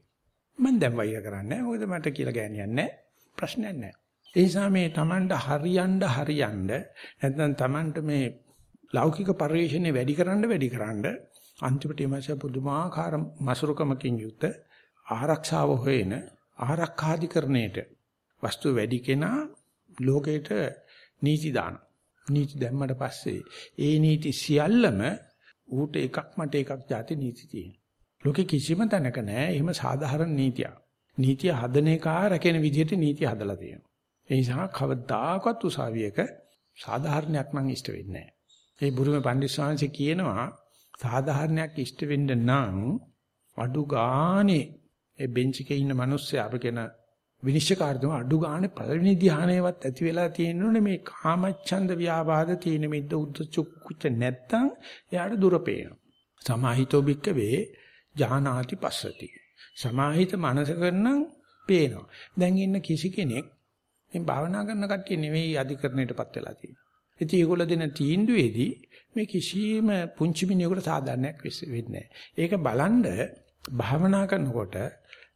Speaker 1: මම දැන් වෛර කරන්නේ නැහැ. මොකද මට කියලා ගෑනියක් නැහැ. ප්‍රශ්නයක් නැහැ. ඒ නිසා මේ Tamanට හරියන්න හරියන්න නැත්නම් Tamanට මේ ලෞකික පරිශ්‍රණය වැඩි කරන්න වැඩි කරන්න අන්තිමට එමස පුදුමාකාර මසුරුකමකින් යුත් ආරක්ෂාව හොයන ආරක්ෂාධිකරණයට වස්තු වැඩි කෙනා ලෝකයට නීති දාන. නීති දැම්මට පස්සේ ඒ නීති සියල්ලම ඌට එකක් මට එකක් ಜಾති නීති තියෙනවා. ලෝකේ කිසිම තැනක නැහැ එහෙම සාධාරණ නීතියක්. නීතිය හදන එක රැකෙන විදිහට නීතිය හදලා තියෙනවා. ඒ නිසා කවදාකවත් උසාවියක සාධාරණයක් නම් ඉෂ්ට වෙන්නේ නැහැ. ඒ බුරුමේ පණ්ඩිත ස්වාමීන් කියනවා සාධාරණයක් ඉෂ්ට වෙන්න නම් අඩු ගානේ ඒ බෙන්ච් එකේ ඉන්න මිනිස්සයා අපි කියන විනිශ්චයකාරතුමා අඩු ගානේ පළවෙනි ධ්‍යානයවත් ඇති වෙලා තියෙනුනේ මේ කාමච්ඡන්ද ව්‍යාපාද තීන මිද්ද උද්දච්ච නැත්තම් එයාට දුර පේනවා. සමාහිතෝ බික්කවේ ජානාති පස්සති. සමාහිත මනස කරනම් පේනවා. දැන් ඉන්න කිසි කෙනෙක් මේ භාවනා කරන කට්ටිය නෙවෙයි අධිකරණයටපත් වෙලා තියෙන්නේ. ඉතින් ඒගොල්ලෝ දෙන තීන්දුවේදී මේ කිසියම් පුංචි මිනිහෙකුට සාධාරණයක් වෙන්නේ නැහැ. ඒක බලන්ඩ භාවනා කරනකොට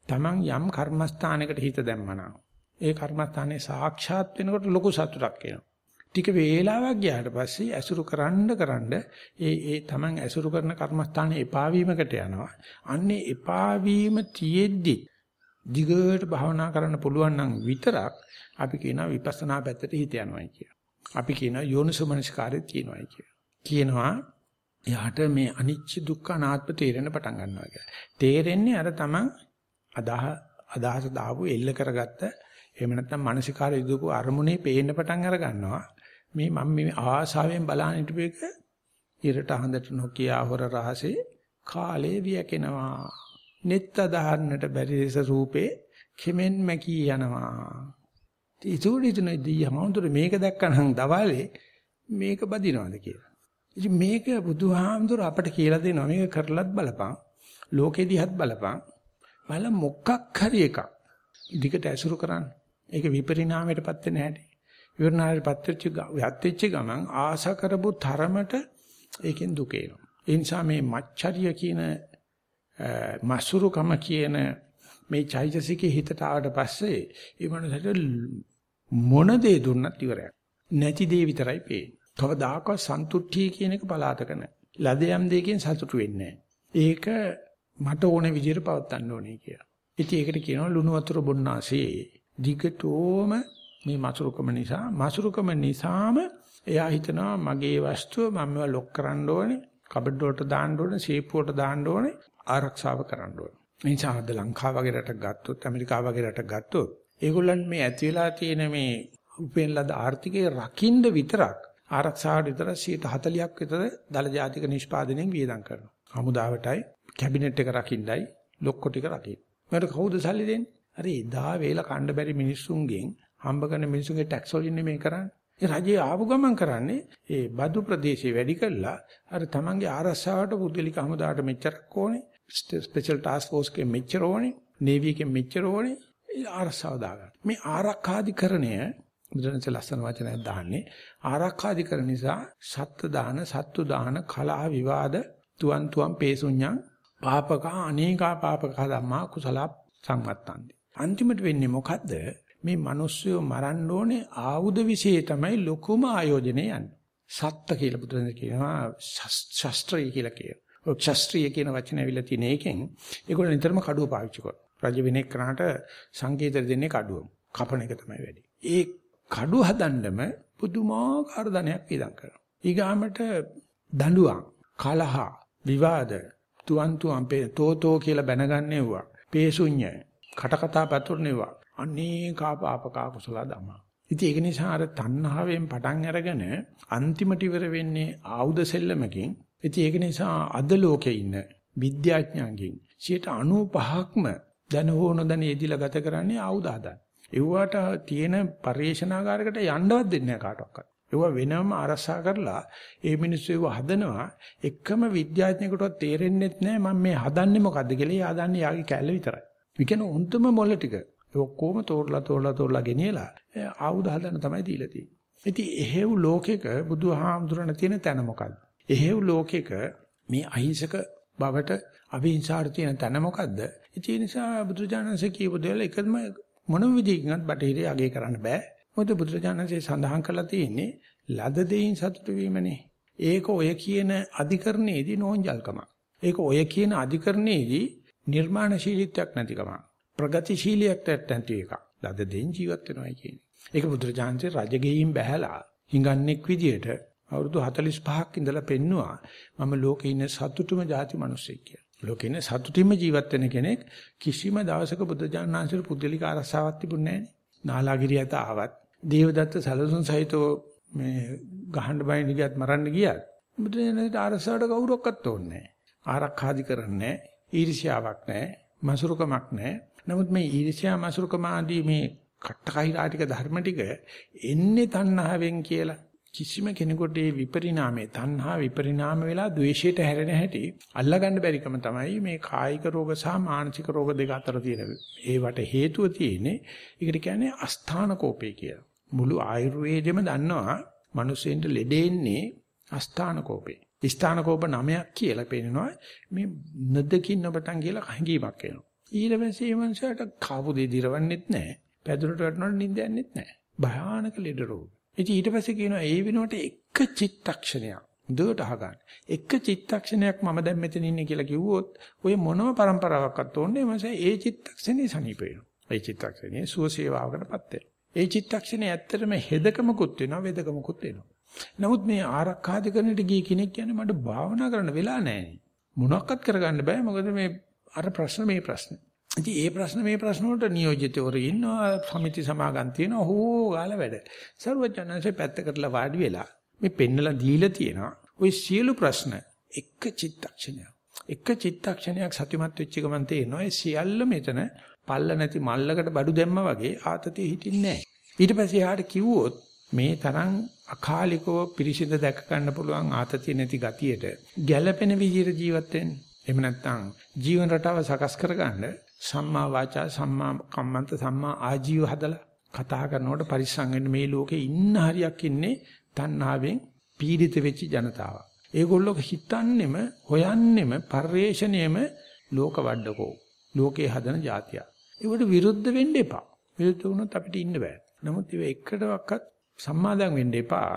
Speaker 1: Taman යම් කර්මස්ථානයකට හිත දැම්මනම් ඒ කර්මස්ථානේ සාක්ෂාත් වෙනකොට ලොකු සතුටක් එනවා. ටික වේලාවක් ගියාට පස්සේ ඇසුරු කරන්න කරන්න ඒ ඒ Taman ඇසුරු කරන කර්මස්ථානේ එපා වීමකට යනවා. අන්නේ එපා වීම තියෙද්දි දිගට භාවනා කරන්න පුළුවන් නම් විතරක් අපි කියනවා විපස්සනා පැත්තට හිත යනවායි කියලා. අපි කියනවා යෝනිසෝමනස්කාරය තියෙනවායි කියලා. කියනවා එයාට මේ අනිච්ච දුක්ඛ අනාත්ම තේරෙන්න පටන් ගන්නවා කියලා. තේරෙන්නේ අර තමන් අදාහ අදහස දාපු එල්ල කරගත්ත එහෙම නැත්නම් මානසිකාර යුදපු අරමුණේ පේන්න පටන් අර ගන්නවා. මේ මම මේ ආසාවෙන් බලන හිටපේක ඉරට හඳට නොකිය හොර රහසේ කාලේ වියකෙනවා. නෙත් අදහන්නට බැරි ලෙස රූපේ කෙමෙන් මැකී යනවා. ඉතුරු ඉතුරු දී යමඳුර මේක දැක්කනම් දවල්ේ මේක බදිනවද කියලා. ඉතින් මේක බුදුහාමුදුර අපට කියලා දෙනවා මේක කරලත් බලපන්. ලෝකෙ දිහත් බලපන්. බල මොකක් හරි එකක්. ඉදිකට ඇසුරු කරන්න. ඒක විපරිණාමයටපත් වෙන හැටි. විවරණායටපත් වෙච්ච යත්ෙච්ච ගමන් ආශා කරපු තරමට ඒකෙන් දුක එනවා. ඒ නිසා මේ මච්චරිය කියන මසුරුකම කියන මේ චෛතසිකේ හිතට ආවට පස්සේ ඒ මනසට මොන දේ දුන්නත් ඉවරයක්. නැති දේ විතරයි පේන්නේ. කවදාකවත් සන්තුට්ඨිය කියන එක පලාතක නැහැ. ලදයම් දෙකෙන් සතුටු වෙන්නේ ඒක මට ඕන විදිහට පවත්වන්න ඕනේ කියලා. ඉතින් ඒකට කියනවා ලුණු වතුර බොන්නාසේ දිගටෝම මේ මසුරුකම නිසා මසුරුකම නිසාම එයා හිතනවා මගේ වස්තුව මම මේවා ලොක් කරන්න ඕනේ, කබඩ් වලට දාන්න ඕනේ, සීප් වලට දාන්න ඕනේ, ආරක්ෂාව කරන්න ඕනේ. මේ නිසා අද ලංකාව වගේ රටක් ගත්තොත්, ඇමරිකාව වගේ රටක් ගත්තොත්, ඒගොල්ලන් මේ ඇති වෙලා තියෙන මේ උපෙන් ලද ආර්ථිකයේ රකින්න විතරක් ආරක්ෂාවට විතර 140ක් විතර දල ජාතික නිෂ්පාදනයෙන් වියදම් කරනවා. හමුදාවටයි කැබිනට් එක රකින්නයි ලොක්කො ටික රකින්න. මට කවුද සල්ලි දෙන්නේ? අර එදා වේලා කණ්ඩ බැරි මිනිස්සුන්ගෙන් හම්බ කරන මිනිස්සුන්ගේ ටැක්ස් වලින් මේ කරන්නේ. ඒ රජයේ ආපු ගමන් කරන්නේ ඒ බදු ප්‍රදේශේ වැඩි කළා අර තමන්ගේ ආරක්ෂාවට පුද්ගලික හමුදාවට මෙච්චරක් ඕනේ. ස්පෙෂල් ටාස්ක් ෆෝස් එකේ මෙච්චර ඕනේ. නේවි එකේ මෙච්චර ඕනේ. ඒ ආරක්ෂාව දාගන්න. මේ ආරක්ෂාධිකරණය බුදුරජාණන්සේ ලස්සන වචනයක් දාන්නේ ආරක්ෂාධිකරණ නිසා සත්ත්ව දාන සත්තු දාන කලහ විවාද තුවන් තුවන් පේසුඤ්ඤං පාපක අනේකා පාපක ධම්මා කුසල සම්මත්තන්ති අන්තිමට වෙන්නේ මොකද්ද? මේ මිනිස්සු මරන්න ඕනේ ආයුධ વિશે තමයි ලොකුම ආයෝජනේ යන්නේ. සත්ත්ව කියලා බුදුරජාණන් කියනවා ශාස්ත්‍රය කියලා කියනවා. ඔය ශාස්ත්‍රීය කියන වචනේ ඇවිල්ලා තියෙන එකෙන් ඒගොල්ලෝ නිතරම කඩුව පාවිච්චි කරනවා. රජ වෙනෙක් කරාට සංකේත දෙන්නේ කඩුව කපන එක තමයි වැඩි. ඒ කඩු හදන්නම පුදුමාකාර ධනයක් වියදම් කරනවා. ඊගාමට දඬුවම්, කලහ, විවාද, තුවන් තුවන් තෝතෝ කියලා බැනගන්නේවුවා. පේසුඤ්ඤ, කටකතා පතුරනේවා. අනේකා පාපකා කුසල ධම්ම. ඉතින් ඒක නිසා අර තණ්හාවෙන් පටන් අරගෙන අන්තිමට ඉවර වෙන්නේ ආයුධ සෙල්ලමකින්. ඉතින් ඒක නිසා අද ලෝකේ ඉන්න විද්‍යාඥයන්ගෙන් 95%ක්ම දැන හෝ නොදැන යෙදිලා ගත කරන්නේ ආයුධ හදන්න. ඒවට තියෙන පරිේශනාකාරයකට යන්නවත් දෙන්නේ නැහැ කාටවත්. ඒවා වෙනම අරසා කරලා ඒ මිනිස්සු ඒව හදනවා එකම විද්‍යාඥයෙකුටවත් තේරෙන්නේ නැහැ මම මේ හදන්නේ මොකද්ද කියලා. එයා හදන්නේ යාගේ කැලේ විතරයි. විකන උන්තම මොළ ටික. ඒ ඔක්කොම තෝරලා තෝරලා තෝරලා ගෙනියලා ආයුධ හදන්න තමයි දීලා තියෙන්නේ. ඉතින් එහෙව් ලෝකෙක බුදුහාමුදුරන තියෙන තැන මොකද්ද? එහෙව් ලෝකෙක මේ අහිංසක බවට අවිහිංසාවට තියෙන තැන මොකද්ද? ඒ නිසා බුදුජානන්සේ කියපු දේවල් එකම මොනම විදිහකින්වත් බටහිරේ අගය කරන්න බෑ. මොකද බුදුරජාණන්සේ සඳහන් කරලා තියෙන්නේ ලද දෙයින් සතුට වීමනේ. ඒක ඔය කියන අධිකරණයේදී නෝන්ජල්කම. ඒක ඔය කියන අධිකරණයේදී නිර්මාණශීලීත්වයක් නැතිකම. ප්‍රගතිශීලියක් නැති එක. ලද දෙයින් ජීවත් වෙනවා කියන්නේ. ඒක බුදුරජාණන්සේ රජගෙයින් බැහැලා හිඟන්නෙක් විදියට අවුරුදු 45ක් ඉඳලා පෙන්නවා මම ලෝකේ ඉන්න සතුටුම ಜಾති මිනිස්සෙක් කියලා. ලෝකේ ඉන්න සතුටින්ම ජීවත් වෙන කෙනෙක් කිසිම දවසක බුදුජානනාංශර පුද්ගලික ආරසාවක් තිබුණේ නැහැ. නාලාගිරියට ආවත් දේවදත්ත සලසුන් සහිතව මේ ගහන්න බයින් ගියත් මරන්න ගියත් බුදුජානනාංශට ආරසාවට කවුරක්වත් ඕනේ නැහැ. ආරක්ෂාදි කරන්නේ ඊර්ෂ්‍යාවක් නැහැ. මසුරුකමක් නැහැ. නමුත් මේ ඊර්ෂ්‍යා මසුරුකම ආදී මේ කට්ටකහිරා ටික ධර්ම ටික එන්නේ තණ්හාවෙන් කියලා කිසිම කෙනෙකුට මේ විපරිණාමයේ තණ්හා විපරිණාම වෙලා ද්වේෂයට හැරෙන හැටි අල්ලගන්න බැරිකම තමයි මේ කායික රෝග සහ මානසික රෝග දෙක අතර තියෙන. ඒවට හේතුව තියෙන්නේ ඒකට කියන්නේ අස්ථාන කෝපේ කියලා. මුළු ආයුර්වේදෙම දන්නවා මිනිස්සුන්ට ලෙඩෙන්නේ අස්ථාන කෝපේ. ස්ථාන කෝප නමයක් කියලා පෙන්නනවා මේ නදකින් නොබතන් කියලා හැඟීමක් එනවා. ඊට පස්සේ මේ මනුස්සයාට කාපු දෙය දිරවන්නෙත් නැහැ. පැදුරට වැටෙනකොට නිින්ද යන්නෙත් නැහැ. භයානක ලෙඩ රෝග. ඉතින් ඊට පස්සේ කියනවා ඒ වෙනුවට එක චිත්තක්ෂණයක් දුවට අහගන්න. එක චිත්තක්ෂණයක් මම දැන් මෙතන ඉන්නේ කියලා කිව්වොත් ඔය මොනම પરම්පරාවක්වත් ඕනේ නැහැ. ඒ චිත්තක්ෂණේ සනීප වෙනවා. ඒ චිත්තක්ෂණේ සුවසේවාවකටපත් වෙනවා. ඒ චිත්තක්ෂණේ ඇත්තටම හෙදකමකුත් වෙනවා වේදකමකුත් වෙනවා. නමුත් මේ ආරක්ෂාධිකරණයට ගිය කෙනෙක් කියන්නේ මට භාවනා කරන්න වෙලා නැහැ. මොනක්වත් කරගන්න බෑ මොකද මේ අර ප්‍රශ්න මේ ප්‍රශ්න. ඉතින් ඒ ප්‍රශ්න මේ ප්‍රශ්න වලට නියෝජිතවරු ඉන්නවා සමිති සමාගම් තියෙනවා හෝ ගාලා වැඩ. සර්වඥාන්සේ පැත්තකටලා වාඩි වෙලා මේ පෙන්නලා දීලා තියෙනවා. ওই සියලු ප්‍රශ්න එක චිත්තක්ෂණයක්. එක චිත්තක්ෂණයක් සතුටුමත් වෙච්ච ගමන් තේරෙනවා ඒ සියල්ල මෙතන පල්ල නැති මල්ලකට බඩු දැම්මා වගේ ආතතිය හිටින්නේ නැහැ. ඊට පස්සේ යාට කිව්වොත් මේ තරම් අකාලිකව පිරිසිඳ දැක ගන්න පුළුවන් ආතතිය නැති ගතියට ගැළපෙන විදිහට ජීවත් වෙන්න. එහෙම නැත්නම් ජීවන රටාව සකස් කරගන්න සම්මා වාචා සම්මා කම්මන්ත සම්මා ආජීව හදලා කතා කරනකොට පරිස්සම් වෙන්න මේ ලෝකේ ඉන්න හරියක් ඉන්නේ තණ්හාවෙන් පීඩිත වෙච්ච ජනතාව. ඒගොල්ලෝ හිතන්නෙම හොයන්නෙම පරිේශණයෙම ලෝක වඩකෝ. ලෝකේ හදන જાතිය. ඒවට විරුද්ධ වෙන්න එපා. විරුද්ධ වුණොත් අපිට ඉන්න බෑ. නමුත් ඒව එකටවත් සම්මාදම් වෙන්න එපා.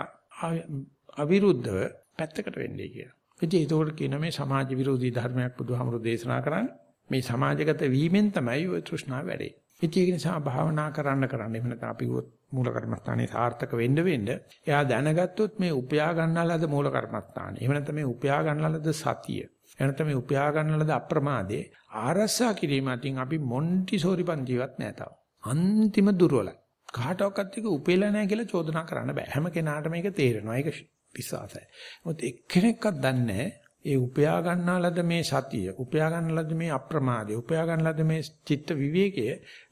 Speaker 1: අවිරුද්ධව පැත්තකට වෙන්නයි කියලා. ඉතින් ඒකෝට කියන මේ සමාජ විරෝධී ධර්මයක් බුදුහාමුදුරෝ දේශනා කරන්නේ මේ සමාජගත වීමෙන් තමයි ඔය තෘෂ්ණාව වැඩේ. ඉතින් ඒක නිසා භාවනා කරන්න කරන්න එහෙම නැත්නම් අපි මූල කර්මස්ථානේ සාර්ථක වෙන්න වෙන්න එයා දැනගත්තොත් මේ උපයා ගන්නාලද මූල කර්මස්ථානේ. එහෙම නැත්නම් මේ උපයා ගන්නාලද සතිය. එහෙම නැත්නම් මේ උපයා ගන්නාලද අප්‍රමාදේ ආරස්සා කිරීම අතින් අපි මොන්ටිසෝරි පන්තිවත් නැහැ තාම. අන්තිම දුර්වලයි. කාටවත් එක උපේලා නැහැ කියලා චෝදනා කරන්න බෑ. හැම කෙනාටම මේක තේරෙනවා. ඒක විශ්වාසයි. මොකද එක්කෙනෙක්වත් දන්නේ ඒ උපයා ගන්නාලද මේ සතිය, උපයා ගන්නාලද මේ අප්‍රමාදය, උපයා ගන්නාලද මේ චිත්ත විවේකය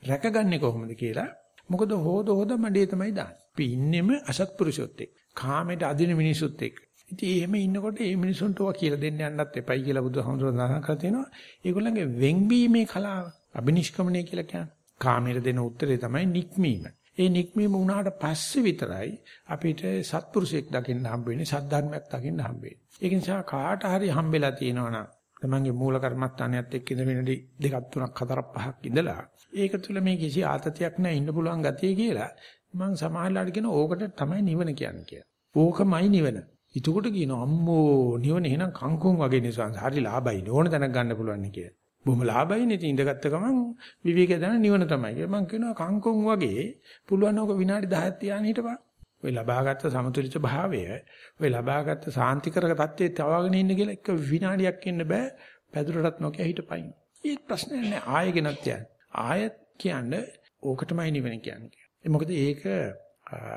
Speaker 1: රැකගන්නේ කොහොමද කියලා. මොකද හොද හොද මඩේ තමයි දාන්නේ. අපි ඉන්නෙම අසත්පුරුෂයොත් එක්ක. කාමයට අදින මිනිසුත් එක්ක. ඉතින් එහෙම ඉන්නකොට මේ මිනිසුන්ට ඔවා කියලා දෙන්න යන්නත් එපයි කියලා බුදුහාමුදුරුවෝ දහන කරලා තිනවා. ඒගොල්ලන්ගේ වෙන්බීමේ කලාව, අබිනිෂ්ක්‍මණය කියලා කියන්නේ. කාමයට දෙන උත්තරේ තමයි නික්මීම. ඒ නික්මීම වුණාට පස්සේ විතරයි අපිට සත්පුරුෂයෙක් දකින්න හම්බ වෙන්නේ සද්ධර්මයක් දකින්න හම්බ වෙන්නේ. ඒක නිසා කාට හරි හම්බෙලා තියෙනවා තමන්ගේ මූල කර්මස්ථානයත් එක්ක ඉඳ වෙනදි දෙකක් තුනක් හතරක් පහක් ඉඳලා ඒක තුළ මේ කිසි ආතතියක් නැහැ ඉන්න පුළුවන් ගතිය කියලා මම සමහරලාට කියන ඕකට තමයි නිවන කියන්නේ කියලා. ඕකමයි නිවන. ඊටකොට කියනවා අම්මෝ නිවන එහෙනම් කංකුම් වගේ නිසා හරි ලාභයි ඕන තැනක් ගන්න පුළුවන් නේ කියලා. බොහොම ලාභයිනේ ඉතින් ඉඳගත්ත ගමන් විවේකය දැන නිවන තමයි. මම කියනවා කංකුම් වගේ පුළුවන් ඕක විනාඩි 10ක් තියාගෙන හිටපන්. ඔය ලබාගත් සමතුලිත භාවය, ඔය ලබාගත් සාන්තිකරක தත්ත්වයේ තවාගෙන ඉන්න කියලා එක විනාඩියක් ඉන්න බෑ. පැදුරටත් නොකිය හිටපයින්. ඒත් ප්‍රශ්නේ නෑ ආයෙ ගෙනත් යන්න. ආයෙත් කියන්නේ ඕකටමයි නිවන කියන්නේ. මොකද ඒක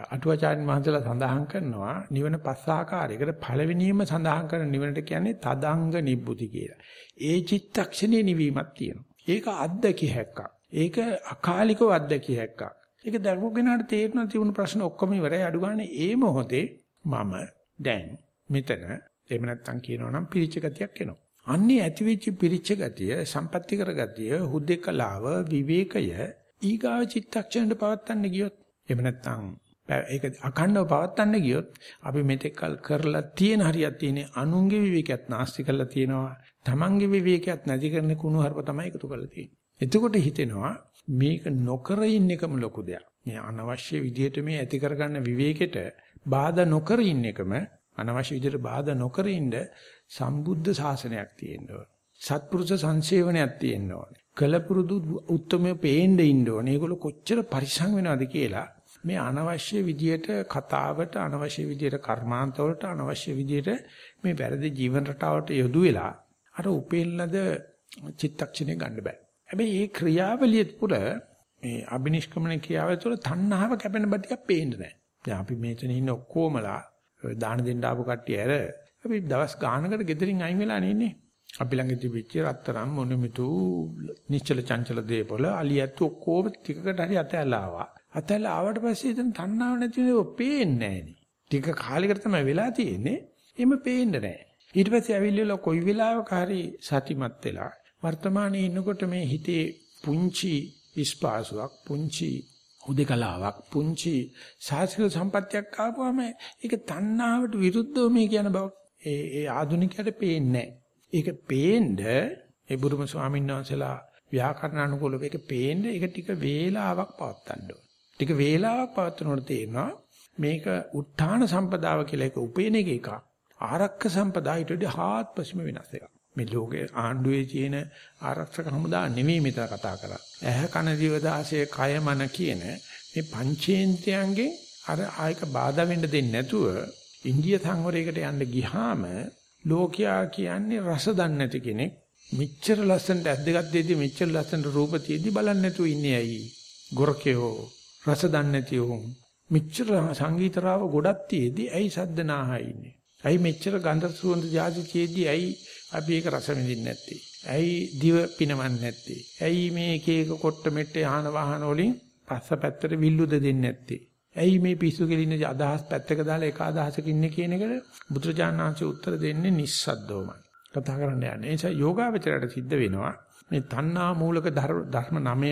Speaker 1: අටුවාචාර්ය මහන්සලා සඳහන් කරනවා නිවන පස් ආකාරයකට පළවෙනියම සඳහන් කරන නිවනට කියන්නේ තදංග නිබ්බුති කියලා. ඒ චිත්තක්ෂණේ නිවීමක් තියෙනවා. ඒක අත්දැකිය හැක්කක්. ඒක අකාලිකව අත්දැකිය හැක්කක්. ඒක දරුවෙකුගෙනාට තේරෙන තිබුණු ප්‍රශ්න ඔක්කොම ඉවරයි. අඩු ගන්න ඒ මොහොතේ මම දැන් මෙතන එහෙම නැත්තම් කියනවා නම් පිරිච්ච ගතියක් එනවා. අන්නේ ඇතිවෙච්ච පිරිච්ච ගතිය, සම්පත්‍ති කර ගතිය, හුදෙකලාව, විවේකය ඊගාව චිත්තක්ෂණයට පවත්තන්න ගියොත් එහෙම නැත්නම් ඒක අඛණ්ඩව පවත්වන්න ගියොත් අපි මෙතෙක් කල් කරලා තියෙන හරියක් තියෙන අනුන්ගේ විවේකයක් නැස්ති කරලා තියෙනවා. Tamange විවේකයක් නැති කරන කුණු හරප තමයි එකතු කරලා තියෙන්නේ. එතකොට හිතෙනවා මේක නොකර ඉන්න එකම ලොකු දෙයක්. මේ අනවශ්‍ය විදිහට මේ ඇති කරගන්න විවේකෙට බාධා නොකර ඉන්න එකම අනවශ්‍ය විදිහට බාධා නොකර ඉන්න සම්බුද්ධ ශාසනයක් තියෙන්න ඕන. සත්පුරුෂ සංසේවනයක් තියෙන්න ඕන. කලපුරුදු උත්තරමේ පේන්න ඉන්න ඕන. ඒගොල්ලෝ කොච්චර පරිසං වෙනවද කියලා මේ අනවශ්‍ය විදියට කතාවට අනවශ්‍ය විදියට කර්මාන්තවලට අනවශ්‍ය විදියට මේ වැරදි ජීවන රටාවට යොදු වෙලා අර උපෙල්ලද චිත්තක්ෂණය ගන්න බෑ. හැබැයි මේ ක්‍රියාවලිය තුළ මේ අබිනිෂ්ක්‍මණ ක්‍රියාවලිය තුළ තණ්හාව කැපෙන බතියක් පේන්නේ නැහැ. දැන් අපි මෙතන ඉන්න ඔක්කොමලා දාන දෙන්න ආපු කට්ටිය ඇර අපි දවස් ගානකට ගෙදරින් අයින් වෙලා නෙන්නේ. අපි ළඟ තිබිච්ච රත්තරන් මොනිමිතු නිශ්චල චංචල දේපොළ අලියත් ඔක්කොම ටිකකට හරි අතැල්ලා ආවා. අතැල්ලා ආවට පස්සේ ඉතින් තණ්හාව නැති වෙනව පේන්නේ නැහනේ. ටික කාලයකට තමයි වෙලා තියෙන්නේ. එimhe පේන්නේ නැහැ. ඊට පස්සේ ඇවිල්ලා කොයි වෙලාවක හරි සතිමත් වෙලා වර්තමානයේ ඉන්නකොට මේ හිතේ පුංචි ඉස්පාසුවක් පුංචි හුදකලාවක් පුංචි සාසන සම්පත්තියක් ආපුවම ඒක තණ්හාවට විරුද්ධව මේ කියන බව ඒ ඒ ආධුනිකයට පේන්නේ ඒක පේන්න ඒ බුදුම ස්වාමීන් වහන්සේලා ව්‍යාකරණ අනුකූලව ඒක පේන්න ඒක ටික වේලාවක් පවත්තන්න ඕන. ටික වේලාවක් පවත්නකොට තේරෙනවා මේක උත්තාන සම්පදාව කියලා එක උපේන එක එක ආරක්ක සම්පදා ඊට වඩා හාත්පසම වෙනස් එකක්. මේ ලෝකේ ආණ්ඩුවේ තියෙන ආරක්ෂක හමුදා නෙමෙයි මෙතන කතා කරන්නේ. ඇහ කන දිව දාසය කය මන කියන මේ පංචේන්ද්‍රයන්ගෙන් අර ආයක බාධා වෙන්න දෙන්නේ නැතුව ඉන්දිය සංවරයකට යන්න ගියාම ලෝකයා කියන්නේ රස දන්නේ නැති කෙනෙක්. මෙච්චර ලස්සනට ඇද්දගත් දෙදී මෙච්චර ලස්සනට රූප තියෙද්දි බලන්නේ නැතුව ඉන්නේ ඇයි? ගොරකයෝ රස දන්නේ නැති උන්. මෙච්චර සංගීතරාව ගොඩක් තියෙද්දි ඇයි සද්ද නාහයි ඉන්නේ? ඇයි මෙච්චර ගන්ධ සුවඳ ජාති තියෙද්දි ඇයි අපි ඒක රස විඳින්නේ නැත්තේ? ඇයි දිව පිනවන්නේ නැත්තේ? ඇයි මේ එක එක කොට්ට මෙට්ටේ ආහන වාහන වලින් පස්ස පැත්තට විල්ලුද දෙන්නේ නැත්තේ? ඇයි මේ පිස්සු කෙලින්න අදහස් පැත්තක දාලා එක අදහසක ඉන්නේ කියන එකට බුදුරජාණන්සේ උත්තර දෙන්නේ නිස්සද්දවමයි. කතා කරන්න යන්නේ. ඒ නිසා යෝගාවචරයට සිද්ධ වෙනවා මේ තණ්හා මූලක ධර්ම නමය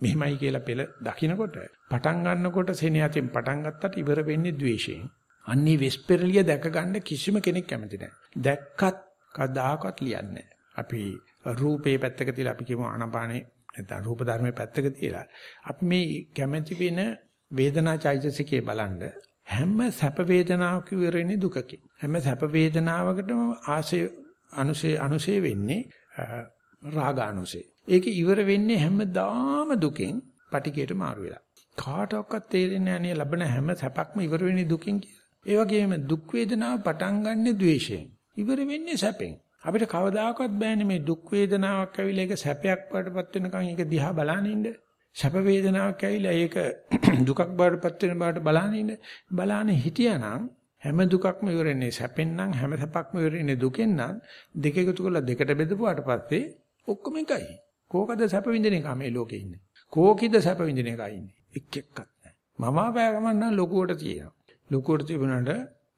Speaker 1: මෙහිමයි කියලා පෙළ දකින්නකොට පටන් ගන්නකොට සෙනෙහතින් පටන් ගත්තට ඉවර වෙන්නේ ද්වේෂයෙන්. අන්නේ වෙස්පෙරලිය දැක ගන්න කිසිම කෙනෙක් කැමති නැහැ. දැක්කත් කවදාකවත් ලියන්නේ අපි රූපේ පැත්තක තියලා අපි කියමු ආනපානේ නැත්නම් රූප ධර්මයේ පැත්තක තියලා අපි මේ කැමැති වෙන වේදනා චෛතසිකේ බලන්න හැම සැප වේදනාවක් ඉවරෙන්නේ දුකකින් හැම සැප වේදනාවකටම ආශය අනුසේ අනුසේ වෙන්නේ රාගානුසේ ඒක ඉවර වෙන්නේ හැමදාම දුකෙන් පටිගයට මාරු වෙලා. කාටවත් තේරෙන්නේ නැහැ නේ ලබන හැම සැපක්ම ඉවර වෙන්නේ දුකෙන් කියලා. ඒ වගේම දුක් වේදනාව පටන් ගන්නෙ ද්වේෂයෙන්. ඉවර වෙන්නේ සැපෙන්. අපිට කවදාකවත් බෑනේ මේ දුක් වේදනාවක් ඇවිල්ලා ඒක සැපයක් වඩපත් වෙනකන් ඒක දිහා බලන ඉන්න. සැප වේදනාවක් ඇවිල්ලා ඒක දුකක් වඩපත් වෙන බාට බලන ඉන්න. බලانے හිටියානම් හැම දුකක්ම ඉවරන්නේ සැපෙන් නම් හැම සැපක්ම ඉවරන්නේ දුකෙන් නම් දෙක එකතු කරලා දෙකට බෙදපුවාට පස්සේ ඔක්කොම එකයි. කෝකද සැප විඳින එක මේ ලෝකේ ඉන්නේ. කෝකිද සැප විඳින එකයි ඉන්නේ. එක් එක්කත් නැහැ. මම ආපෑ ගමන් නම් ලොකුවට තියෙනවා. ලොකුවට තිබුණාට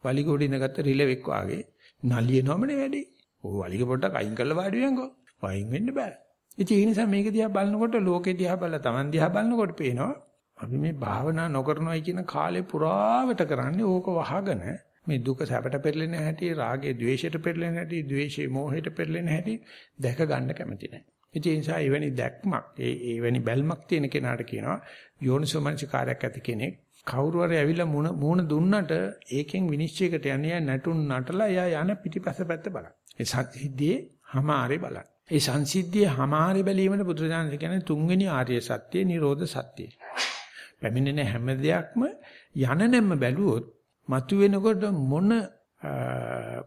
Speaker 1: වලිගොඩ ඉඳගත්ත රිලෙවෙක් වාගේ නලියනවමනේ වැඩි. ඕ වලිග පොඩ්ඩක් අයින් කරලා වාඩි වෙන්කෝ. වයින් වෙන්න බෑ. ඉතින් ඒ නිසා මේක දිහා බලනකොට ලෝකෙ දිහා බලලා Taman දිහා බලනකොට පේනවා අපි මේ භාවනා නොකරනවයි කියන කාලේ පුරාවට කරන්නේ ඕක වහගෙන මේ දුක සැපට පෙරලෙන හැටි, රාගේ ද්වේෂයට පෙරලෙන හැටි, ද්වේෂේ මෝහයට පෙරලෙන හැටි දැක ගන්න කැමති නැහැ. ඉතින් ඒ නිසා එවැනි දැක්මක් ඒ එවැනි බැල්මක් තියෙන කෙනාට කියනවා යෝනිසෝමනසිකාරයක් ඇති කෙනෙක් කවුරු හරි ඇවිල්ලා මුණ මුණ දුන්නට ඒකෙන් විනිශ්චයකට යන්නේ නටුන් නටලා එයා යන පිටිපස්ස පැත්ත බලන්න. ඒ සංසිද්ධියේ හමාරේ බලන්න. ඒ සංසිද්ධියේ හමාරේ බැලීමේ බුදුරජාණන් කියන්නේ තුන්වෙනි ආර්ය සත්‍ය නිරෝධ සත්‍යය. පැමිණෙන හැම දෙයක්ම යන නැම්ම බැලුවොත් මතුවෙනකොට මොන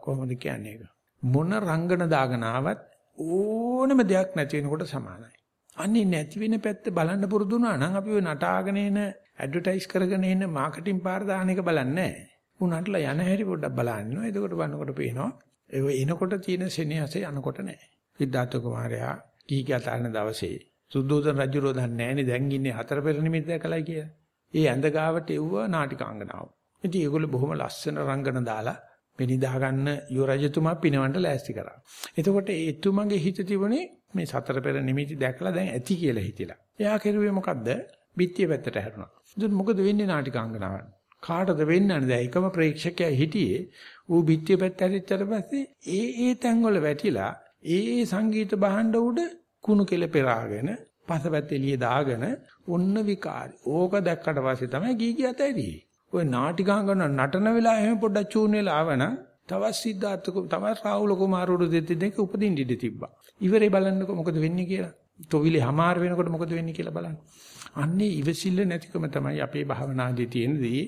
Speaker 1: කොහොමද කියන්නේ ඒක? මොන රංගන දාගෙන ආවත් ඕනම දෙයක් නැති වෙනකොට සමානයි. අන්නේ නැති වෙන පැත්ත බලන්න පුරුදු වුණා නම් අපි ඔය නටාගෙන එන ඇඩ්වර්ටයිස් කරගෙන ඉන්න මාකටිං පාර දාන එක බලන්නේ නැහැ. උනාටලා යන හැටි පොඩ්ඩක් බලන්න. එතකොට බලනකොට පේනවා ඒ එනකොට තියෙන සෙනෙහස යනකොට නැහැ. සිද්ධාර්ථ කුමාරයා කීකිය තාරන දවසේ සුද්ධෝදන රජුරෝ දන්නේ නැහනේ දැන් ඉන්නේ හතර පෙර නිමිති දැකලා කියලා. ඒ ඇඳ ගාවට එව්වා නාටිකාංගනාව. ඉතින් ඒගොල්ලෝ බොහොම ලස්සන රංගන දාලා මේ නිදා ගන්න යෝ රජතුමා පිනවන්න ලෑස්ති කරා. එතකොට එතුමගේ හිත තිබුණේ මේ සතර පෙර නිමිති දැකලා දැන් ඇති කියලා හිතිලා. එයා කෙරුවේ මොකද්ද? බිත්තිය පැත්තට හැරුණා. ඉතින් මොකද වෙන්නේ නාටිකාංගනාවන්? කාටද වෙන්නන්නේ දැන් එකම ප්‍රේක්ෂකයා හිටියේ ඌ බිත්තිය පැත්ත ඇරිච්චට පස්සේ ඒ ඒ තැන්වල වැටිලා ඒ ඒ සංගීත භාණ්ඩ උඩ කුණු කෙල පෙරාගෙන පසපැත්ත එළිය දාගෙන ඔන්න විකාරي. ඕක දැක්කට පස්සේ තමයි ගී ගියත ඇදී. ඔය නාටිකාංගන නටන වෙලාව එහෙම පොඩ්ඩක් චූන් වෙලා ආවනම් තවත් සිද්ධාර්ථ තවත් රාහුල කුමාරවරු දෙදෙනෙක් උපදින්න ඉඩ තිබ්බා. ඉවරේ බලන්නකො මොකද වෙන්නේ කියලා. තොවිලේ හමාර වෙනකොට මොකද වෙන්නේ කියලා බලන්න. අන්නේ ඉවසිල්ල නැතිකම තමයි අපේ භාවනාදී තියෙනදී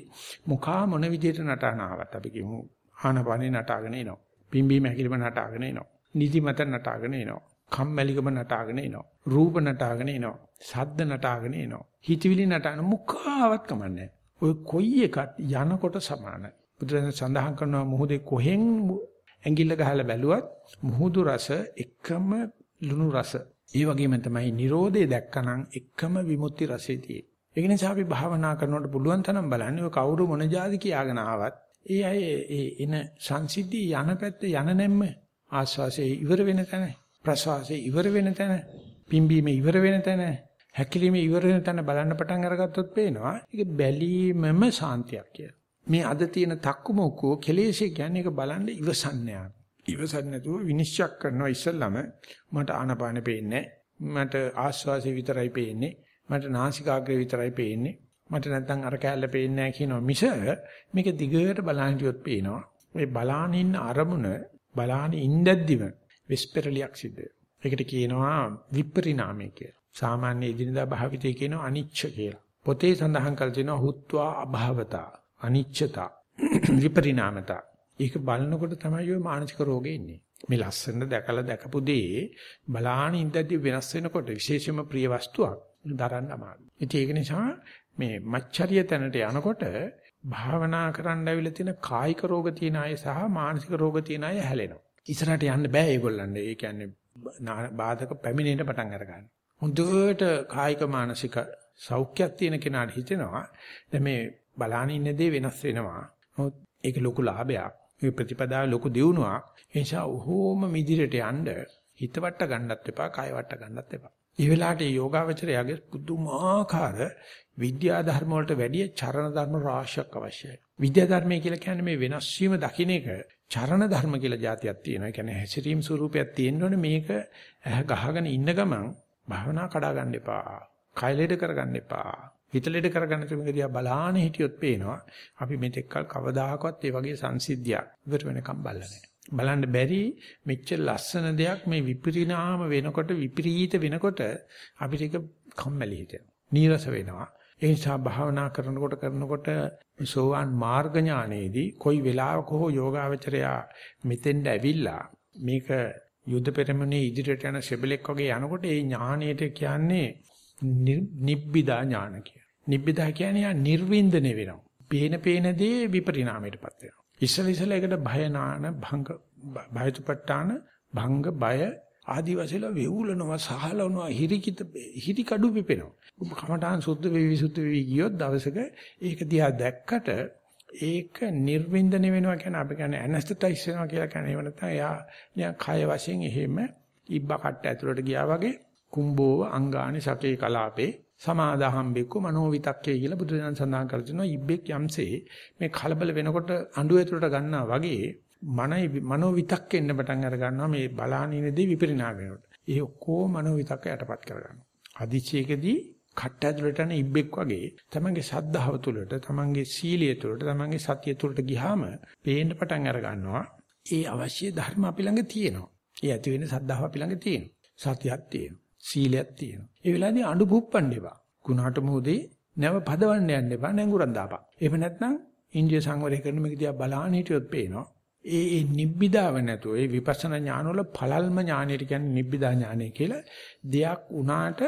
Speaker 1: මුඛා මොන විදිහට නටනවත් අපි කියමු ආනපනේ නටාගෙන එනවා. පිම්බීම හැකිලිම නටාගෙන එනවා. නිදිමත නටාගෙන එනවා. කම්මැලිකම නටාගෙන එනවා. රූප නටාගෙන එනවා. ශබ්ද නටාගෙන එනවා. හිතවිලි නටන මුඛාවත් කමන්නේ. ඔය කොයි එකත් යනකොට සමානයි. බුදුරජාණන් සඳහන් කරනවා මුහුදේ කොහෙන් ඇඟිල්ල ගහලා බැලුවත් මුහුදු රස එකම ලුණු රස ඒ වගේම තමයි Nirodhe දැක්කනම් එකම විමුක්ති රසය තියෙන්නේ. ඒ නිසා අපි භාවනා කරනකොට පුළුවන් තරම් බලන්නේ ඔය කවුරු මොන જાති කියාගෙන ආවත් ඒ අය ඒ එන සංසිද්ධි යන පැත්තේ යන නැම්ම ආස්වාසේ ඉවර වෙන තැන ප්‍රසවාසේ ඉවර වෙන තැන පිම්බීමේ ඉවර වෙන තැන හැකිලිමේ ඉවර වෙන තැන බලන්න පටන් අරගත්තොත් පේනවා ඒක බැලීමම සාන්තියක් කියලා. මේ අද තියෙන තක්කුමුක්කෝ කෙලෙසේ කියන්නේ ඒක බලන්න ඉවසන්නේ ඉවසන්නේ නැතුව විනිශ්චය කරනවා ඉස්සල්ලාම මට ආනපාන පේන්නේ මට ආස්වාසේ විතරයි පේන්නේ. මට නාසිකාග්‍රේ විතරයි පේන්නේ. මට නැත්තම් අර කෑල්ල පේන්නේ නැහැ කියනවා මිස මේක දිගට බලන් හිටියොත් පේනවා. මේ බලාන ඉන්න අරමුණ බලාන ඉඳද්දිම විස්පරලියක් සිද්ධ ඒකට කියනවා විපරිණාමය කියලා. සාමාන්‍ය එදිනදා භාවිතය කියනවා අනිච්ච කියලා. පොතේ සඳහන් කර තියෙනවා හුත්වා අභාවතා අනිච්චතා විපරිණාමතා. ඒක බලනකොට තමයි ඔය මානසික රෝගේ ඉන්නේ. මේ ලස්සන දැකලා දැකපු දේ බලාන ඉඳද්දි වෙනස් වෙනකොට විශේෂම ප්‍රිය වස්තුවක් දරන්න අමාරුයි. ඉතින් ඒක නිසා මේ මච්චරිය තැනට යනකොට භාවනා කරන්න ඇවිල්ලා තියෙන කායික රෝග තියෙන අය සහ මානසික රෝග තියෙන අය හැලෙනවා. ඉස්සරහට යන්න බෑ ඒගොල්ලන්ට. ඒ කියන්නේ බාධක පැමිණෙන්න පටන් අර ගන්න. හොඳට කායික මානසික සෞඛ්‍යයක් තියෙන කෙනාට හිතෙනවා දැන් මේ බලාන ඉන්න දේ වෙනස් වෙනවා. නමුත් ඒක ලොකු ලාභයක්. මේ ප්‍රතිපදාවේ ලොකු දියුණුවක්. ඒ නිසා ඔහොම මිදිරට යන්න හිතවට ගන්නත් එපා, කය වට ගන්නත් එපා. ඒ වෙලාවට යෝගාවචරයාගේ පුදුමාකාර විද්‍යා ධර්ම වලට වැඩිය චරණ ධර්ම රාශියක් අවශ්‍යයි. විද්‍යා ධර්මය කියලා කියන්නේ මේ වෙනස් වීම දකින්න එක චරණ ධර්ම කියලා જાතියක් තියෙනවා. ඒ කියන්නේ හැසිරීම ස්වරූපයක් තියෙනෝනේ මේක ගහගෙන ඉන්න ගමන් භාවනා කඩා ගන්න එපා. කයලෙඩ කරගන්න එපා. හිතලෙඩ කරගන්න තුමක දිහා බලාන හිටියොත් පේනවා. අපි මෙතෙක් කල කවදාකවත් මේ වගේ සංසිද්ධියක් ඉවර වෙනකම් බලලා නැහැ. බලන්න බැරි මෙච්චර ලස්සන දෙයක් මේ විපරිණාම වෙනකොට විපරීත වෙනකොට අපිට ඒක කම්මැලි හිතෙනවා. නීරස වෙනවා. ඒ නිසා භාවනා කරනකොට කරනකොට සෝවාන් මාර්ග ඥානයේදී කොයි වෙලාවක හෝ යෝගාවචරයා මෙතෙන්ට ඇවිල්ලා මේක යුද්ධ පෙරමුණේ ඉදිරියට යන සෙබලෙක් වගේ යනකොට ඒ ඥානයට කියන්නේ නිබ්බිදා ඥාන කියලා. නිබ්බිදා කියන්නේ යා නිර්වින්දනය වෙනවා. පේන පේන දේ විපරිණාමයටපත් වෙනවා. ඉස්සල ඉස්සල ඒකට භය නාන භංග භයතුපට්ඨාන භංග බය ආදි වශයෙන් වේවුලනවා සහලනවා හිරිකිත හිරිකඩු පිපෙනවා කමඨාන් සුද්ධ වෙවි විසුද්ධ වෙවි ගියොත් දවසක ඒක දිහා දැක්කට ඒක නිර්වින්දනය වෙනවා කියන අපි කියන්නේ ඇනස්තටයිස් වෙනවා කියලා කියන්නේ ඒව නැත්නම් එයා නිකන් කය වශයෙන් එහෙම ඉබ්බා කට්ට ඇතුළට ගියා වගේ කුම්බෝව අංගානි සකේ කලාපේ සමාදාහම් බෙක්කෝ මනෝවිතක්කේ කියලා බුදුදහම සඳහන් කර තිනවා ඉබ්බෙක් යම්සේ මේ කලබල වෙනකොට අඬු ඇතුළට ගන්නවා වගේ මනයි මනෝවිතක්ක එන්න පටන් අර ගන්නවා මේ බලානිනේදී විපරිණාම වෙනකොට. ඒ ඔක්කොම මනෝවිතක්ක යටපත් කර ගන්නවා. අදිච්චයකදී කට්ට ඇතුළට යන ඉබ්බෙක් වගේ තමන්ගේ සද්ධාව තුළට තමන්ගේ සීලය තුළට තමන්ගේ සතිය තුළට ගියාම පේන්න පටන් අර ගන්නවා. ඒ අවශ්‍ය ධර්ම අපි ළඟ තියෙනවා. ඒ ඇති වෙන සද්ධාව අපි ළඟ තියෙනවා. සතියක් තියෙනවා. සීලයක් තියෙනවා. ඒ වෙලාවේදී අඬු පුප්පන්න එපා. ගුණාට මොහොතේ නැව පදවන්න යන්න එපා. නැංගුරන් දාපන්. එහෙම නැත්නම් ඉන්දිය සංවරය කරන මේක දිහා බලහන් හිටියොත් පේනවා. ඒ ඒ නිබ්බිදාව නැතුව ඒ විපස්සනා ඥාන වල පළල්ම ඥානෙට කියන්නේ නිබ්බිදා ඥානය කියලා දෙයක් උනාට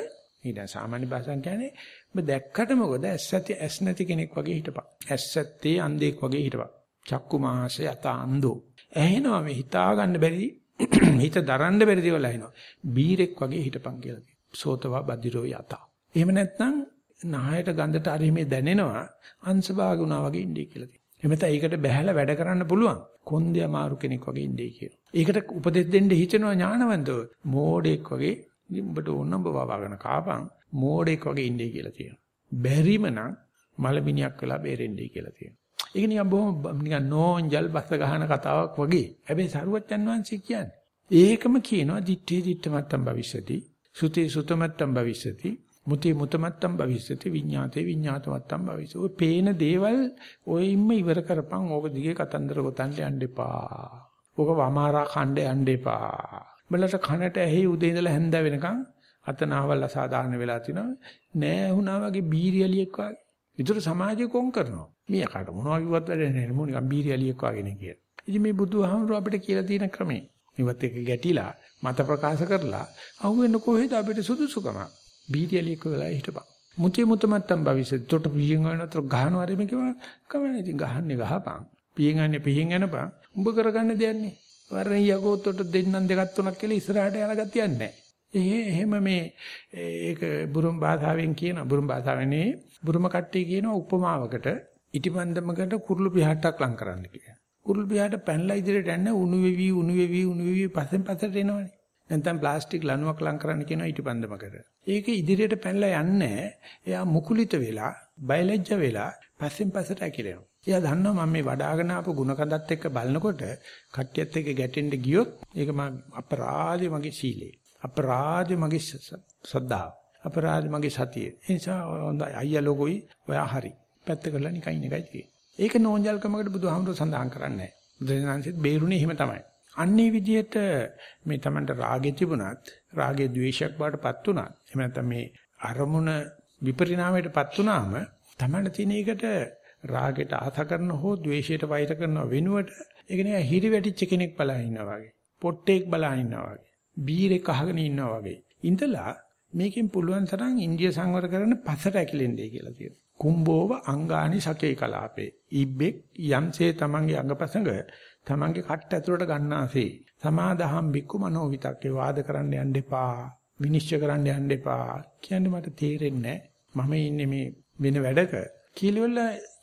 Speaker 1: ඊට සාමාන්‍ය භාෂාවෙන් කියන්නේ ඔබ දැක්කට මොකද? ඇස් ඇති ඇස් නැති කෙනෙක් වගේ හිටපන්. ඇස් ඇත්තේ අන්ධෙක් වගේ හිටපන්. චක්කු මාසේ අත අන්දෝ ඇහෙනවා මේ හිතා ගන්න බැරි හිත දරන්න බැරි දේවල් ඇහෙනවා. බීරෙක් වගේ හිටපන් කියලා කියනවා. සෝතවා බදිරෝ යත. එහෙම නැත්නම් නහයට ගඳට අර මේ දැනෙනවා අංශභාගුණා වගේ ඉන්නේ කියලා තියෙනවා එහෙම නැත්නම් ඒකට බැහැලා වැඩ කරන්න පුළුවන්. කොන්දේ අමාරු කෙනෙක් වගේ ඉන්නේ කියලා. ඒකට උපදෙස් දෙන්න හිතෙනවා ඥානවන්තව. මෝඩෙක් වගේ උඹට ඕන උඹ වවාගෙන කාපන් මෝඩෙක් වගේ ඉන්නේ කියලා තියෙනවා. බැරිම නම් මලමිනියක් වෙලා බේරෙන්නේ කියලා තියෙනවා. ඒක නිකන් බොහොම නිකන් නෝන්ජල් බස්ස ගහන කතාවක් වගේ. හැබැයි සරුවච්චන් වහන්සේ කියන්නේ. ඒකම කියනවා දිත්තේ දිත්තමත්තම් භවිෂති. සුතේ සුතමත්තම් භවිෂති. මුතේ මුතමත්තම් භවිෂති විඤ්ඤාතේ විඤ්ඤාතමත්තම් භවිෂති. ඔය පේන දේවල් ඔයින්ම ඉවර කරපන්. ඕක දිගේ කතන්දර ගොතන්න යන්න එපා. ඕක වමාරා ඛණ්ඩ යන්න එපා. බලට කනට ඇහි උදේ ඉඳලා හැන්ද වෙනකන් අතනාවල් අසාධාරණ වෙලා තිනවා. නෑ වුණා වගේ බීරියලියෙක් වගේ. විතර සමාජය කොන් කරනවා. මීයකට මොනවා කිව්වත් වැඩ නැහැ. මොන නිකන් බීරියලියෙක් වගේ නේ කියලා. ඉතින් මේ බුදුහාමුදුර අපිට කියලා තියෙන ක්‍රමේ. මේවත් එක ගැටිලා මත ප්‍රකාශ කරලා අහුවෙන්න කොහෙද අපිට සුදුසුකමක්. බීතියලියක වෙලා හිටපන්. මුචේ මුතමත්තම් භවිෂ්‍යත් තොට පියෙන් වෙනතර ගහනවා රෙම කිව්වා කමන්නේ ඉතින් ගහන්නේ ගහපන්. පියෙන් යන්නේ පියෙන් යනපන්. උඹ කරගන්න දෙයක් නේ. වරෙන් යකෝ තොට දෙන්නම් දෙකක් තුනක් කියලා ඉස්සරහට යන ගතියක් නැහැ. ඒ එහෙම මේ ඒක බුරුම් භාෂාවෙන් කියන බුරුම් භාෂාවෙන් බුරුම කට්ටිය කියන උපමාවකට ඉටිපන්දමකට කුරුළු පිහාටක් ලං කරන්න කියලා. කුරුළු පිහාට පැනලා ඉදිරියට යන්න උණු වෙවි උණු වෙවි උණු වෙවි පස්සෙන් පස්සට එනවනේ. නැත්නම් ප්ලාස්ටික් ලණුවක් ලං කරන්න කියනවා ඉටිපන්දමකට. ඒක ඉදිරියට පැනලා යන්නේ එයා මුකුලිත වෙලා බයලජ්ජ වෙලා පස්සෙන් පස්සට ඇකිලෙනවා. එයා දන්නවා මම මේ වඩාගෙන ආපු ಗುಣ කඳත් එක්ක බලනකොට කට්ටියත් එක්ක ගැටෙන්න ගියොත් ඒක මම අපරාධේ මගේ සීලේ. අපරාධේ මගේ සද්ධාව. අපරාධේ මගේ සතිය. ඒ නිසා හොඳයි අයියා ලෝකෝයි ඔයා හරි. පැත්ත කරලා නිකන් එකයි තියෙන්නේ. ඒක නෝන්ජල්කමකට බුදුහාමුදුරුවෝ සඳහන් කරන්නේ නැහැ. බුදුරජාණන්සෙත් බේරුනේ එහෙම තමයි. අන්නේ විදිහට මේ Tamanට රාගෙ තිබුණත් රාගේ ද්වේෂයක් බාටපත් උනත් එහෙම නැත්නම් මේ අරමුණ විපරිණාමයටපත් උනාම Tamanට තියෙන එකට රාගෙට ආස කරන හෝ ද්වේෂයට වෛර කරන වෙනුවට ඒක නිකන් හිරි වැටිච්ච කෙනෙක් බලා ඉන්නවා වගේ. පොට්ටෙක් බලා ඉන්නවා වගේ. බීරෙක් අහගෙන ඉන්නවා වගේ. ඉඳලා මේකෙන් පුළුවන් තරම් ඉන්දිය සංවර කරන පසට ඇකිලෙන්නේ කියලා තියෙනවා. කුම්බෝව අංගානි සකේ කලාපේ. ඉබ්බෙක් යම්සේ තමන්ගේ අංගපසඟ තමන්ගේ කට්ට ඇතුලට ගන්නාසේ සමාදහම් බික්කු මනෝවිතක්කේ වාද කරන්න යන්න එපා විනිශ්චය කරන්න යන්න එපා. කියන්නේ මට තේරෙන්නේ මම ඉන්නේ මේ වෙන වැඩක. කීලවල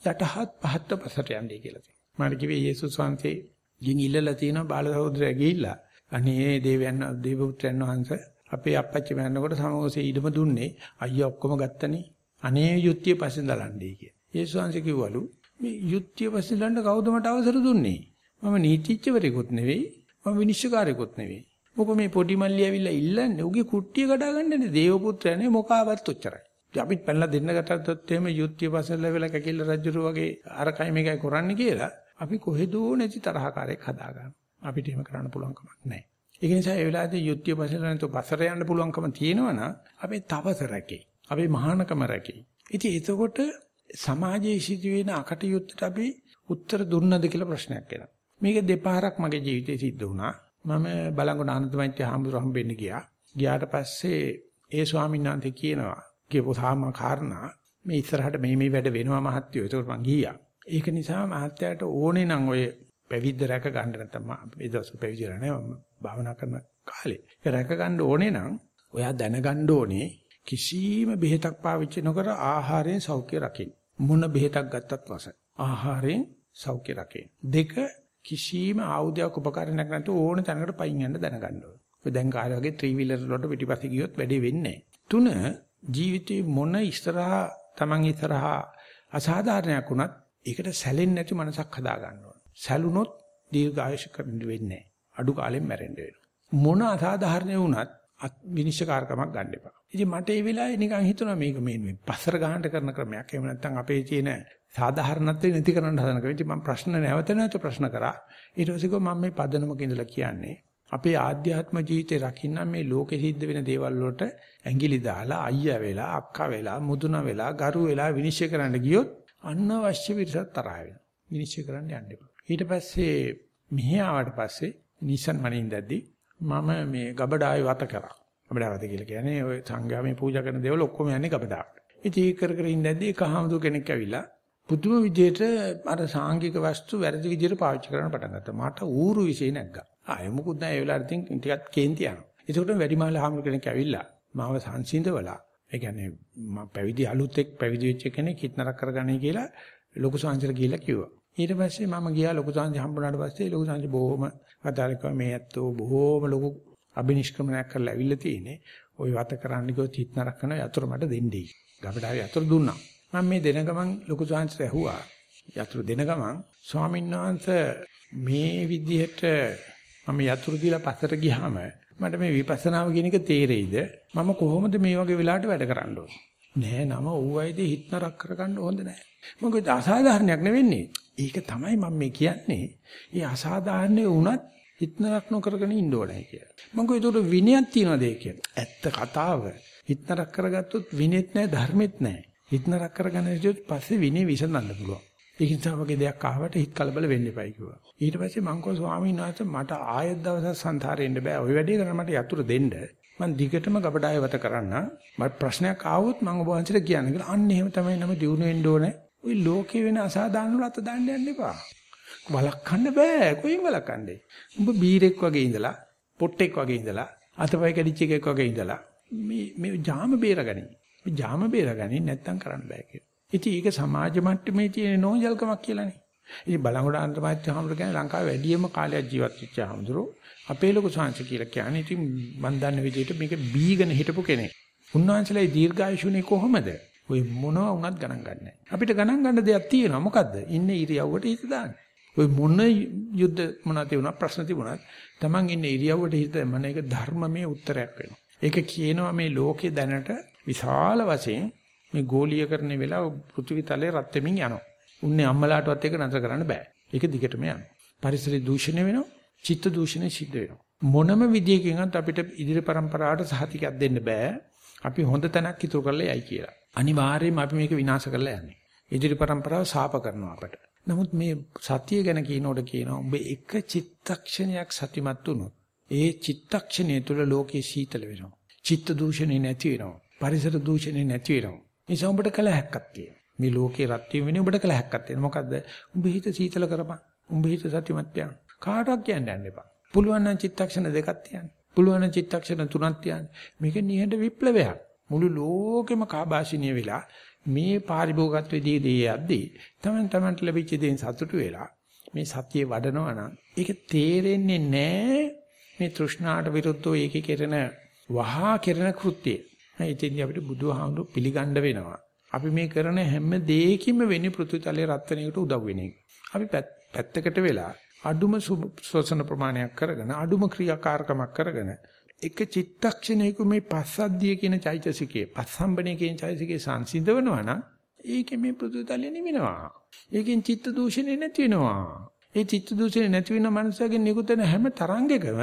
Speaker 1: යටහත් පහත් පසට යන්නේ කියලා තියෙනවා මට කිව්වේ යේසුස් වහන්සේ ගින් ඉල්ලලා තියෙනවා බාල සහෝදරයා ගිහිල්ලා අනේ දේවයන් දේවපුත්‍රයන් වහන්සේ අපේ අප්පච්චි මැරෙනකොට සමෝසේ ඊඩම දුන්නේ අයියා ඔක්කොම ගත්තනේ අනේ යුද්ධය පස්සෙන් දලන්නේ කිය. යේසුස් වහන්සේ කිව්වලු මේ යුද්ධය පස්සෙන් දලන්න කවුද මට අවසර දුන්නේ? මම නීතිච්චවරයෙකුත් නෙවෙයි මම විනිශ්චයකාරයෙකුත් නෙවෙයි. මොකද මේ පොඩි මල්ලි ඇවිල්ලා ඉල්ලන්නේ උගේ කුට්ටිය කඩා ගන්නනේ දේව පුත්‍රයනේ මොකාවත් ඔච්චරයි. අපිත් පැනලා දෙන්න ගත්තොත් එහෙම යුද්ධය පස්සෙන් වෙලා කැකිල්ල රජුරු වගේ අරකයි මේකයි කරන්නේ කියලා අපි කොහෙදෝ නැති තරහකාරයක් හදා ගන්න. අපිට එහෙම කරන්න පුළුවන් කමක් නැහැ. ඒක නිසා ඒ වෙලාවේදී යුද්ධය පස්සෙන් නැතුව පස්සට යන්න පුළුවන්කම තියෙනවනම් අපේ තවස රැකේ. අපේ මහානකම රැකේ. ඉතින් එතකොට සමාජයේ සිදුවෙන අකටයුත්තට අපි උත්තර දුන්නද කියලා ප්‍රශ්නයක් එනවා. මේක දෙපාරක් මගේ ජීවිතේ සිද්ධ වුණා. මම බලංගොඩ ආනන්දමෛත්‍ය හාමුදුර හම්බෙන්න ගියා. ගියාට පස්සේ ඒ ස්වාමීන් වහන්සේ කියනවා කියපු සාම කාරණා මේ ඉස්සරහට මේ මේ වැඩ වෙනවා මහත්තයෝ. ඒක මං ගියා. ඒක නිසා මහත්තයාට ඕනේ නම් ඔය පැවිද්ද රැක ගන්න නැත්නම් මේ දවස් පැවිදි නැහැ මම භාවනා කරන කාලේ. ඒක රැක ගන්න ඕනේ නම් ඔයා දැනගන්න ඕනේ කිසිම බෙහෙතක් පාවිච්චි නොකර ආහාරයෙන් සෞඛ්‍ය රකින්න. මොන බෙහෙතක් ගත්තත් වසයි. ආහාරයෙන් සෞඛ්‍ය රකින්න. දෙක කිසිම ආයුධයක් උපකරණයක් නැතුව ඕන තැනකට පයින් යන්න දැනගන්න ඕනේ. ඔය දැන් කාලේ වගේ ත්‍රී වීලර් වලට පිටිපස්සේ ගියොත් වැඩේ වෙන්නේ තුන ජීවිතේ මොන ඉස්සරහා Taman ඉස්සරහා අසාධාරණයක් වුණත් ඒකට සැලෙන්නේ නැති මනසක් හදා ගන්න ඕනේ. සැලුනොත් දීර්ඝායුෂ කරන්න වෙන්නේ අඩු කාලෙන් මැරෙන්න වෙනවා. මොන අසාධාරණ වුණත් විනිශ්චයකාරකමක් ගන්න එපා. ඉතින් මට ඒ වෙලාවේ නිකන් හිතුණා මේක මේ පස්සර ගහන්න කරන ක්‍රමයක්. එහෙම නැත්නම් අපේ තියෙන සාධාරණත්වය නැති කරන්න හදන ක්‍රම. ඉතින් මම ප්‍රශ්න නැවත නැවත ප්‍රශ්න කරා. ඊට පස්සේ මම මේ පදනමක ඉඳලා කියන්නේ අපේ ආධ්‍යාත්ම ජීවිතේ රකින්න මේ ලෝකෙ සිද්ධ වෙන දේවල් වලට ඇඟිලි දාලා අයියා වෙලා අක්කා වෙලා මුදුන වෙලා ගරු වෙලා විනිශ්චය කරන්න ගියොත් අනවශ්‍ය විරසක් තරහ වෙනවා. විනිශ්චය කරන්න යන්න එපා. ඊට පස්සේ මෙහි ආවට පස්සේ නිසන් මනින් දැද්දි මම මේ ගබඩාවේ වත කරා. ගබඩාව වත කියලා කියන්නේ ඔය සංඝයා මේ පූජා කරන දේවල් ඔක්කොම යන්නේ ගබඩාවට. ඉතින් ඒක කර කර ඉඳද්දී එක හාමුදුර කෙනෙක් ඇවිල්ලා පුදුම විදියට අර සාංගික වස්තු වැරදි විදියට පාවිච්චි කරන්න පටන් ගත්තා. මට ඌරු විශ්ේ නැග්ගා. ආයෙ මොකුත් නැහැ ඒ වෙලාවට ඉතින් ටිකක් කේන්ති යනවා. ඒකට වැඩිමහල් හාමුදුර කෙනෙක් ඇවිල්ලා මාව සංසිඳවලා ඒ කියන්නේ මම පැවිදි අලුත් එක් පැවිදි වෙච්ච කෙනෙක් හිටනරක් කරගන්නයි කියලා ලොකු සංසාර කියලා කිව්වා. ඊට පස්සේ මම ගියා ලොකු සංසාර හම්බුනාට පස්සේ ලොකු සංසාර බොහොම කතාරිකව මේ ඇත්තෝ බොහොම ලොකු අබිනිෂ්ක්‍මණයක් කරලා ඇවිල්ලා තියෙන්නේ. ওই වත කරන්න ගියොත් හිට නරක කරන යතුරු මට දෙන්නයි. ගබඩාවේ යතුරු දුන්නා. මම මේ දෙන ගමන් ලොකු සංසාර ඇහුවා. යතුරු දෙන ගමන් ස්වාමීන් වහන්සේ මේ විදිහට මම යතුරු දීලා පස්සට ගියාම මට මේ විපස්සනාව කියන එක තේරෙයිද? මම කොහොමද මේ වගේ වෙලාවට වැඩ කරන්න ඕනේ? නෑ නම ඌයිදී හිත නරක කරගන්න හොඳ නෑ. මොකද අසාධාරණයක් නෙවෙන්නේ. ඒක තමයි මම මේ කියන්නේ. ඒ අසාධාරණේ වුණත් හිතනක් නොකරගෙන ඉන්න ඕනේ කියලා. මම කිව්වා ඒකට විනයක් තියනවාද ඒ කියලා. ඇත්ත කතාව. හිතනක් කරගත්තොත් විනෙත් නැහැ ධර්මෙත් නැහැ. හිතනක් කරගන්න ඉතින් පස්සේ විනේ විසඳන්න පුළුවන්. ඒ නිසා වගේ දෙයක් ආවට හිත කලබල වෙන්න එපයි කිව්වා. ඊට පස්සේ මං කෝ ස්වාමීන් වහන්සේ මට ආයෙත් දවසක් සංසාරේ ඉන්න බෑ. ওই වැඩේ කරන්න මට යතුරු දෙන්න. මං දිගටම ගබඩාය වත කරන්න. මට ප්‍රශ්නයක් ආවොත් මං ඔබ වහන්සේට කියන්න කියලා. අන්න එහෙම තමයි නම දිනු වෙන්න ඕනේ. ওই ලෝකේ වෙන අසාධාරණ වල අත දාන්න යන්න එපා. වලක්වන්න බෑ. කොහෙන් වලක්වන්නේ? උඹ බීරෙක් වගේ ඉඳලා, පොට්ටෙක් වගේ ඉඳලා, අතපය කැඩිච්ච එකෙක් වගේ ඉඳලා මේ මේ ජාම බේරගනි. මේ ජාම බේරගනි නැත්තම් කරන්න බෑ කියලා. ඉතින් ඒක සමාජ මට්ටමේ තියෙන නෝන්ජල්කමක් කියලානේ. ඉතින් බලංගොඩ අන්තමාත්‍ය හාමුදුර කියන්නේ ලංකාවේ වැඩිම කාලයක් ජීවත් වෙච්ච හාමුදුරෝ අපේ ලොකු සංශ කියලා කියන්නේ ඉතින් මන් දන්න විදිහට මේක බීගෙන හිටපු කෙනෙක්. උන්වහන්සේලා දීර්ඝායුෂුනේ කොහොමද? ඔය මොනවා වුණත් ගණන් ගන්නෑ. අපිට ගණන් ගන්න දෙයක් තියෙනවා. මොකද්ද? ඉන්නේ ඉරියව්වට හිත දාන්න. ඔය මොන යුද්ධ මොනවද තිබුණා ප්‍රශ්න තිබුණත් Taman ඉන්නේ ඉරියව්වට හිත මන එක ධර්මමය උත්තරයක් වෙනවා. ඒක කියනවා මේ ලෝකේ දැනට විශාල වශයෙන් මේ ගෝලීයකරණේ වෙලා පෘථිවි තලයේ රත් වෙමින් යනවා. උන්නේ අම්මලාටවත් ඒක නතර කරන්න බෑ. ඒක දිගටම යනවා. පරිසර දූෂණය වෙනවා. චිත්ත දූෂණය සිද්ධ වෙනවා. මොනම විදියකින්වත් අපිට ඉදිරි પરම්පරාවට සහතිකයක් දෙන්න බෑ. අපි හොඳ තැනක් ඉතුරු කරලා යයි කියලා. අනිවාර්යයෙන්ම අපි මේක විනාශ කරලා යන්නේ. ඉදිරි પરම්පරාව සාප කරනවා අපට. නමුත් මේ සතිය ගැන කියනකොට කියනවා ඔබ එක චිත්තක්ෂණයක් සතිමත් වුණොත් ඒ චිත්තක්ෂණය තුළ ලෝකේ සීතල වෙනවා. චිත්ත දූෂණේ නැති වෙනවා. පරිසර දූෂණේ නැති වෙනවා. නිසා ඔබට කල හැක්කක් තියෙනවා. මේ ලෝකේ රත් වීම වෙන්නේ ඔබට කල හැක්කක් තියෙනවා. මොකද්ද? උඹ හිත සීතල කරපන්. උඹ හිත සතිමත් පියන්. කාටවත් කියන්න යන්න එපා. පුළුවන් නම් චිත්තක්ෂණ දෙකක් තියන්න. පුළුවන් නම් චිත්තක්ෂණ තුනක් තියන්න. මේක නිහඬ විප්ලවයක්. මුළු ලෝකෙම කාබාසිනිය වෙලා මේ පාරිභෝගිකත්වයේදී දී යද්දී තමන් තමන්ට ලැබිච්ච දේෙන් සතුටු වෙලා මේ සතියේ වඩනවා නම් ඒක තේරෙන්නේ නැහැ මේ තෘෂ්ණාට විරුද්ධව ඒකේ කෙරෙන වහා කෙරෙන කෘත්‍යය. ඉතින් අපිට බුදුහාමුදුරු පිළිගන්න වෙනවා. අපි මේ කරන හැම දෙයකින්ම වෙන්නේ පෘථිවිතලයේ රත් වෙන එකට උදව් වෙන එක. අපි පැත්තකට වෙලා අඩුම ශ්වසන ප්‍රමාණයක් කරගෙන අඩුම ක්‍රියාකාරකමක් කරගෙන එක චිත්තක්ෂණයක මේ පස්සද්ධිය කියන චෛතසිකයේ පස්සම්බනේ කියන චෛතසිකයේ සංසිඳවනවා නම් ඒකේ මේ පෘථිවිතලය නිවෙනවා. ඒකෙන් චිත්ත දූෂණය නැති වෙනවා. ඒ චිත්ත දූෂණය නැති වෙන මනුස්සයගෙන් නිකුතන හැම තරංගයකම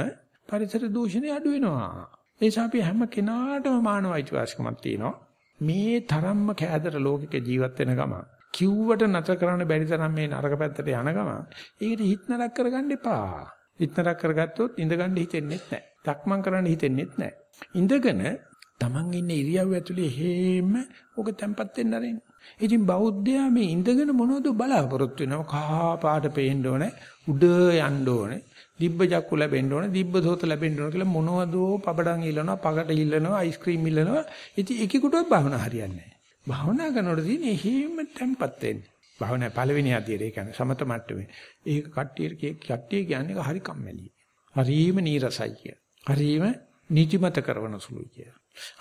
Speaker 1: පරිසර දූෂණය අඩු වෙනවා. ඒ නිසා අපි හැම කෙනාටම මානව අයිතිවාසිකමක් තියෙනවා. මේ තරම්ම කෑදර ලෝකෙක ජීවත් වෙන ගම කිව්වට නැතර කරන්න බැරි තරම් මේ නරක පැත්තට යන ගම ඒකට හිත නරක කරගන්න එපා. හිත නරක කරගත්තොත් ඉඳගන්න හිතෙන්නේ නැහැ. තක්මන් කරන්න හිතෙන්නේ නැහැ. ඉඳගෙන Taman ඉන්න ඉරියව්ව ඇතුලේ හේම ඔක තැම්පත් වෙන්න ආරෙන්න. ඉතින් බෞද්ධයා මේ ඉඳගෙන මොනවද බලාපොරොත්තු වෙනව? කහා පාට පේන්න ඕනේ, උඩ යන්න ඕනේ, දිබ්බ චක්කු ලැබෙන්න ඕනේ, දිබ්බ සෝත ලැබෙන්න ඕනේ කියලා මොනවදෝ පබඩම් ඉල්ලනවා, පකට ඉල්ලනවා, අයිස්ක්‍රීම් ඉල්ලනවා. ඉතින් එකෙකුටවත් භාවනා හරියන්නේ නැහැ. භාවනා කරනකොට තියෙන්නේ හේම තැම්පත් වෙන්නේ. භාවනා පළවෙනි අධ්‍යයනය කියන්නේ සමත මට්ටමේ. ඒක කට්ටිය කට්ටිය කියන්නේ හරි කම්මැලි. හරිම නීරසයි කිය. හරිම නිදිමත කරන සුළුයි කිය.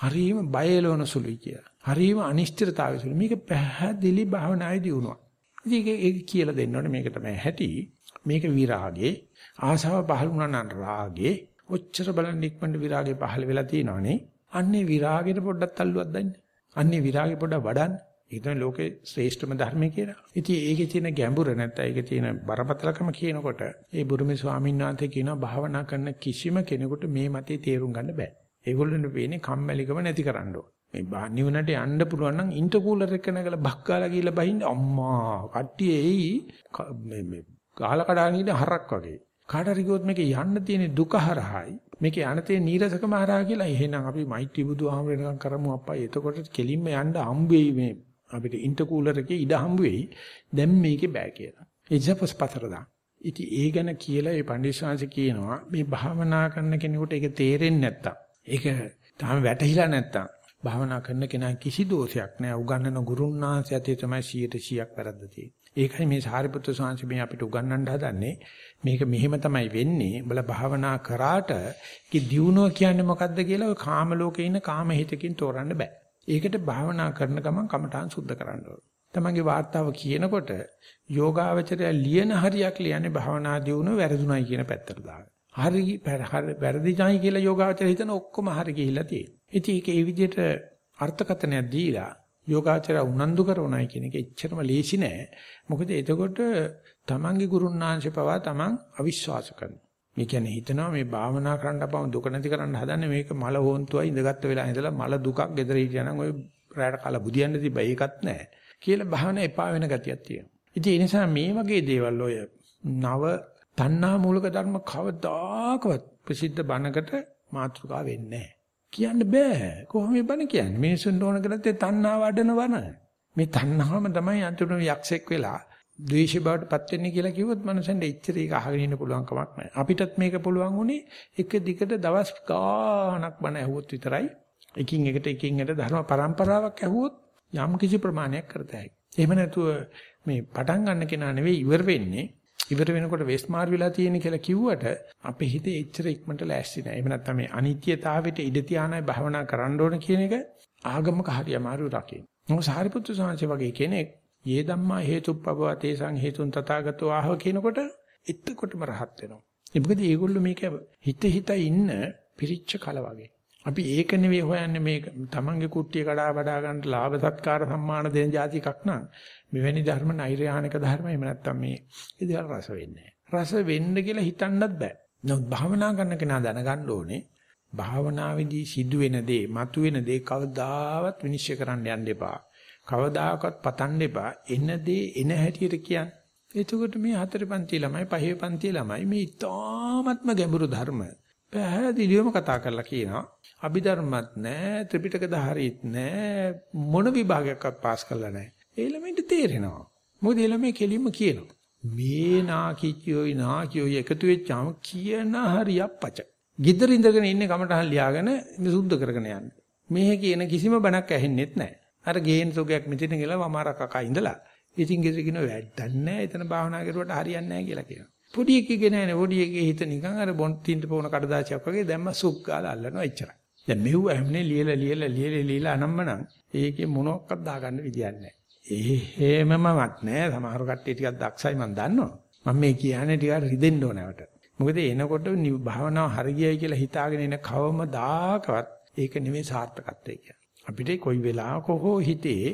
Speaker 1: හරිම බයලවන සුළුයි කිය. හරිම අනිශ්චිතතාවය සුළු. මේක පැහැදිලි භාවනායේදී වුණා. ඉතින් ඒක කියලා දෙන්න ඕනේ මේක තමයි හැටි. මේක විරාගේ ආසාව පහළ වුණා නම් රාගේ ඔච්චර බලන්න ඉක්මනට විරාගේ පහළ වෙලා තියෙනවනේ. අන්නේ විරාගෙට පොඩ්ඩක් තල්ලුවක් දෙන්න. අන්නේ විරාගේ පොඩ්ඩක් වඩන්න. ඒක තමයි ලෝකේ ශ්‍රේෂ්ඨම ධර්මය කියලා. ඉතින් ඒකේ තියෙන ගැඹුර නැත්නම් ඒකේ තියෙන බරපතලකම කියනකොට ඒ බුරුමේ ස්වාමීන් වහන්සේ කියනවා භාවනා කරන කිසිම කෙනෙකුට මේ මතේ තේරුම් ගන්න බෑ. ඒගොල්ලන්ට වෙන්නේ කම්මැලිකම නැති කරන්න ඕන. මේ නිවනට යන්න පුළුවන් නම් ඉන්ටර්කූලර් එක නැගලා බක්කාලා ගිහලා බහින්න අම්මා කට්ටිය එයි මේ මේ ගහලා කඩාගෙන ඉන්න හරක් වගේ. කාටරි කිව්වොත් මේක යන්න තියෙන දුක හරහායි මේක යන තියෙන නීරසකම හරහා කියලා එහෙනම් අපි මෛත්‍රී බුදුහාමරේකම් කරමු අප්පයි එතකොට කෙලින්ම යන්න හම්බ වෙයි මේ අපිට ඉන්ටර්කූලර් එකේ ඉඩ හම්බ වෙයි. දැන් මේකේ බෑ කියලා. එජපස් පතර දාන්න. ඉතින් ඒ ගැන කියලා ඒ පඬිස්සංශ කියනවා මේ භාවනා කරන කෙනෙකුට ඒක තේරෙන්නේ නැත්තම් ඒක තාම වැටහිලා නැත්තම් භාවනා කරන කෙනා කිසි දෝෂයක් නැහැ. උගන්නන ගුරුන්නාන්සේ ඇතේ තමයි 100%ක් වැරද්ද තියෙන්නේ. ඒකයි මේ සාරිපුත්‍ර ස්වාමීන් මේ අපිට උගන්වන්න හදන්නේ. මේක මෙහෙම තමයි වෙන්නේ. උඹලා භාවනා කරාට කි දියුණුව කියන්නේ මොකද්ද කියලා ඔය කාම ලෝකේ ඉන්න කාම හිතකින් තෝරන්න බෑ. ඒකට භාවනා කරන ගමන් කමඨාන් සුද්ධ කරන්න ඕන. තමන්ගේ වාර්තාව කියනකොට යෝගාවචරය ලියන හරියක් ලියන්නේ භාවනා දියුණුව වැරදුණයි කියන පැත්තට දාගෙන. හරි වැරදිණයි කියලා යෝගාවචරය හිතන ඔක්කොම හරි ගිහිල්ලා තියෙනවා. ඉතින් ඒක ඒ විදිහට අර්ථකථනයක් දීලා යෝගාචරය උනන්දු කරනයි කියන එක එච්චරම ලේසි නෑ. මොකද එතකොට තමන්ගේ ගුරුන්නාංශේ පවා තමන් අවිශ්වාස කරනවා. මේ කියන්නේ හිතනවා මේ භාවනා කරන්න අපම දුක නැති කරන්න හදන්නේ මේක මල හොන්තුවයි ඉඳගත්තු වෙලා ඉඳලා මල දුකක් gedera හිටියනම් ඔය රැයට කාලා බුදියන්න තිබ්බා ඒකත් නැහැ කියලා භාවනා එපා වෙන ගතියක් තියෙනවා. ඉතින් ඒ නිසා මේ වගේ දේවල් ඔය නව තණ්හා මූලක ධර්ම කවදාකවත් ප්‍රසිද්ධ බණකට මාතෘකා වෙන්නේ නැහැ. කියන්න බෑ. කොහොම මේ බණ කියන්නේ? මිනිසුන් ඕන කරත්තේ තණ්හා වඩන වන. මේ තණ්හාවම තමයි අන්තිමට යක්ෂෙක් වෙලා ද්වේෂ බවට පත් වෙන්නේ කියලා කිව්වොත් මනුස්සෙන්ට එච්චර ඒක අහගෙන ඉන්න පුළුවන් කමක් නැහැ. අපිටත් මේක පුළුවන් උනේ එක දිගට දවස් ගාණක් බණ ඇහුවොත් විතරයි. එකින් එකට එකින් එකට ධර්ම પરම්පරාවක් ඇහුවොත් යම් කිසි ප්‍රමාණයක් කරත හැකියි. එහෙම නැතුව මේ පටන් ගන්න කෙනා නෙවෙයි ඉවර වෙන්නේ. ඉවර වෙනකොට වෙස් මාර් වෙලා තියෙන කියලා කිව්වට අපේ හිතේ එච්චර ඉක්මනට ලෑස්ති නැහැ. එහෙම නැත්නම් මේ අනිත්‍යතාවෙට ඉඩ තියානයි භවනා කරන්න ඕන කියන එක ආගමක හරි අමාරු රකින්න. මොකද සාරිපුත්තු සාංශ වගේ කෙනෙක් යේ ධම්මා හේතුප්පව තේසං හේතුන් තථාගතෝ ආහව කියනකොට එතකොටම රහත් වෙනවා. ඒ මොකද මේගොල්ලෝ මේක හිත හිත ඉන්න පිරිච්ච කල වගේ. අපි ඒක නෙවෙයි හොයන්නේ මේ තමන්ගේ කුට්ටිය කඩා වඩා ගන්න ලාභ සත්කාර සම්මාන දෙන જાති එකක් නං මෙවැනි ධර්ම නෛර්යානික ධර්ම එහෙම නැත්තම් මේ ඉතින් රස වෙන්නේ රස වෙන්න කියලා හිතන්නත් බෑ. නමුත් භාවනා කරන කෙනා දැනගන්න ඕනේ භාවනාවේදී සිදුවෙන දේ මතුවෙන දේ කවදාවත් විනිශ්චය කරන්න යන්න එපා. කවදාකවත් පතන්න එපා. එන දේ එන හැටියට කියන්නේ. එතකොට මේ හතර පන්ති ළමයි පහේ පන්ති ළමයි මේ ඊ타ත්ම ගැඹුරු ධර්ම. පැහැදිලිවම කතා කරලා කියනවා අභිධර්මත් නැහැ ත්‍රිපිටක ධාරීත් නැහැ මොන විභාගයක්වත් පාස් කරලා නැහැ ඒ ළමයින්ට තේරෙනවා මොකද ඒ ළමයි කෙලින්ම කියනවා මේ නාකිච්චෝයි නාකියෝයි එකතු වෙච්චාම කියන හරියක් පච. গিද්දර ඉඳගෙන ඉන්නේ කමටහන් ලියාගෙන සුද්ධ කරගෙන යන්නේ. මේ කියන කිසිම බණක් ඇහෙන්නෙත් නැහැ. අර ගේන් සුගයක් මෙතන ගිහලා වමාර කකා ඉඳලා ඉතින් ගෙදර කියන වැඩක් නැහැ. එතන භාවනා කරුවට හරියන්නේ නැහැ කියලා කියනවා. පොඩි එකේ නෑනේ පොඩි එකේ හිත නිකන් අර බොන් තින්ට පොන කඩදාසියක් වගේ දැම්ම සුක් ගාලා අල්ලනවා එච්චරයි. දැන් මෙව්ව හැමනේ ලියලා ලියලා ලියලා ලියලා අනම්මනම් ඒකේ මොනක්වත් දාගන්න විදියක් නැහැ. එහෙමමවත් නෑ සමහර කට්ටිය ටිකක් දක්ෂයි මම දන්නවා. මම මේ කියන්නේ ටිකක් රිදෙන්න ඕනවට. මොකද එනකොට භාවනාව හරියයි කියලා හිතාගෙන ඉන කවමදාකවත් ඒක නෙමෙයි සාර්ථකත්වය කියන්නේ. අපිට කොයි වෙලාවක හෝ හිතේ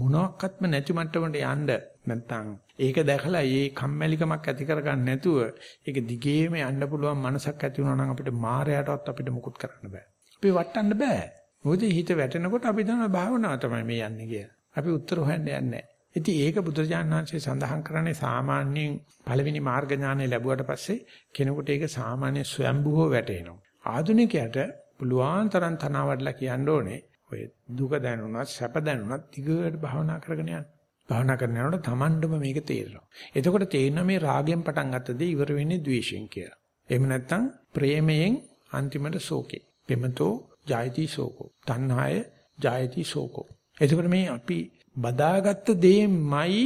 Speaker 1: මොනක්වත්ම නැති මට්ටමට යන්න නැත්නම් ඒක දැකලා ඒ කම්මැලිකමක් ඇති කරගන්න නැතුව ඒක දිගේම යන්න පුළුවන් මනසක් ඇති වුණා නම් අපිට මායයටවත් අපිට මුකුත් කරන්න බෑ. අපි වටන්න බෑ. මොකද හිත වැටෙනකොට අපි දන්නවා භාවනාව තමයි මේ යන්නේ කියලා. අපි උත්තර හොයන්න යන්නේ නැහැ. ඉතින් ඒක බුදුරජාණන්සේ සඳහන් කරන්නේ සාමාන්‍යයෙන් පළවෙනි මාර්ග ඥානය ලැබුවට පස්සේ කෙනෙකුට ඒක සාමාන්‍ය ස්වයම්බුව වැටෙනවා. ආධුනිකයට පුළුවන් තරම් තනවාඩලා කියන්න ඕනේ ඔය දුක දැනුණත් සැප දැනුණත් දිගට භාවනා කරගෙන යන්න. භාවනා කරන යනකොට Tamandම මේක තේරෙනවා. එතකොට තේරෙනවා මේ රාගයෙන් පටන් ගත්ත දේ ඉවර වෙන්නේ ද්වේෂයෙන් කියලා. එහෙම නැත්නම් ප්‍රේමයෙන් අන්තිමට ශෝකේ. පෙමතෝ ජායති ශෝකෝ. තණ්හාය ජායති ශෝකෝ. එතකොට මේ අපි බදාගත්ත දේමයි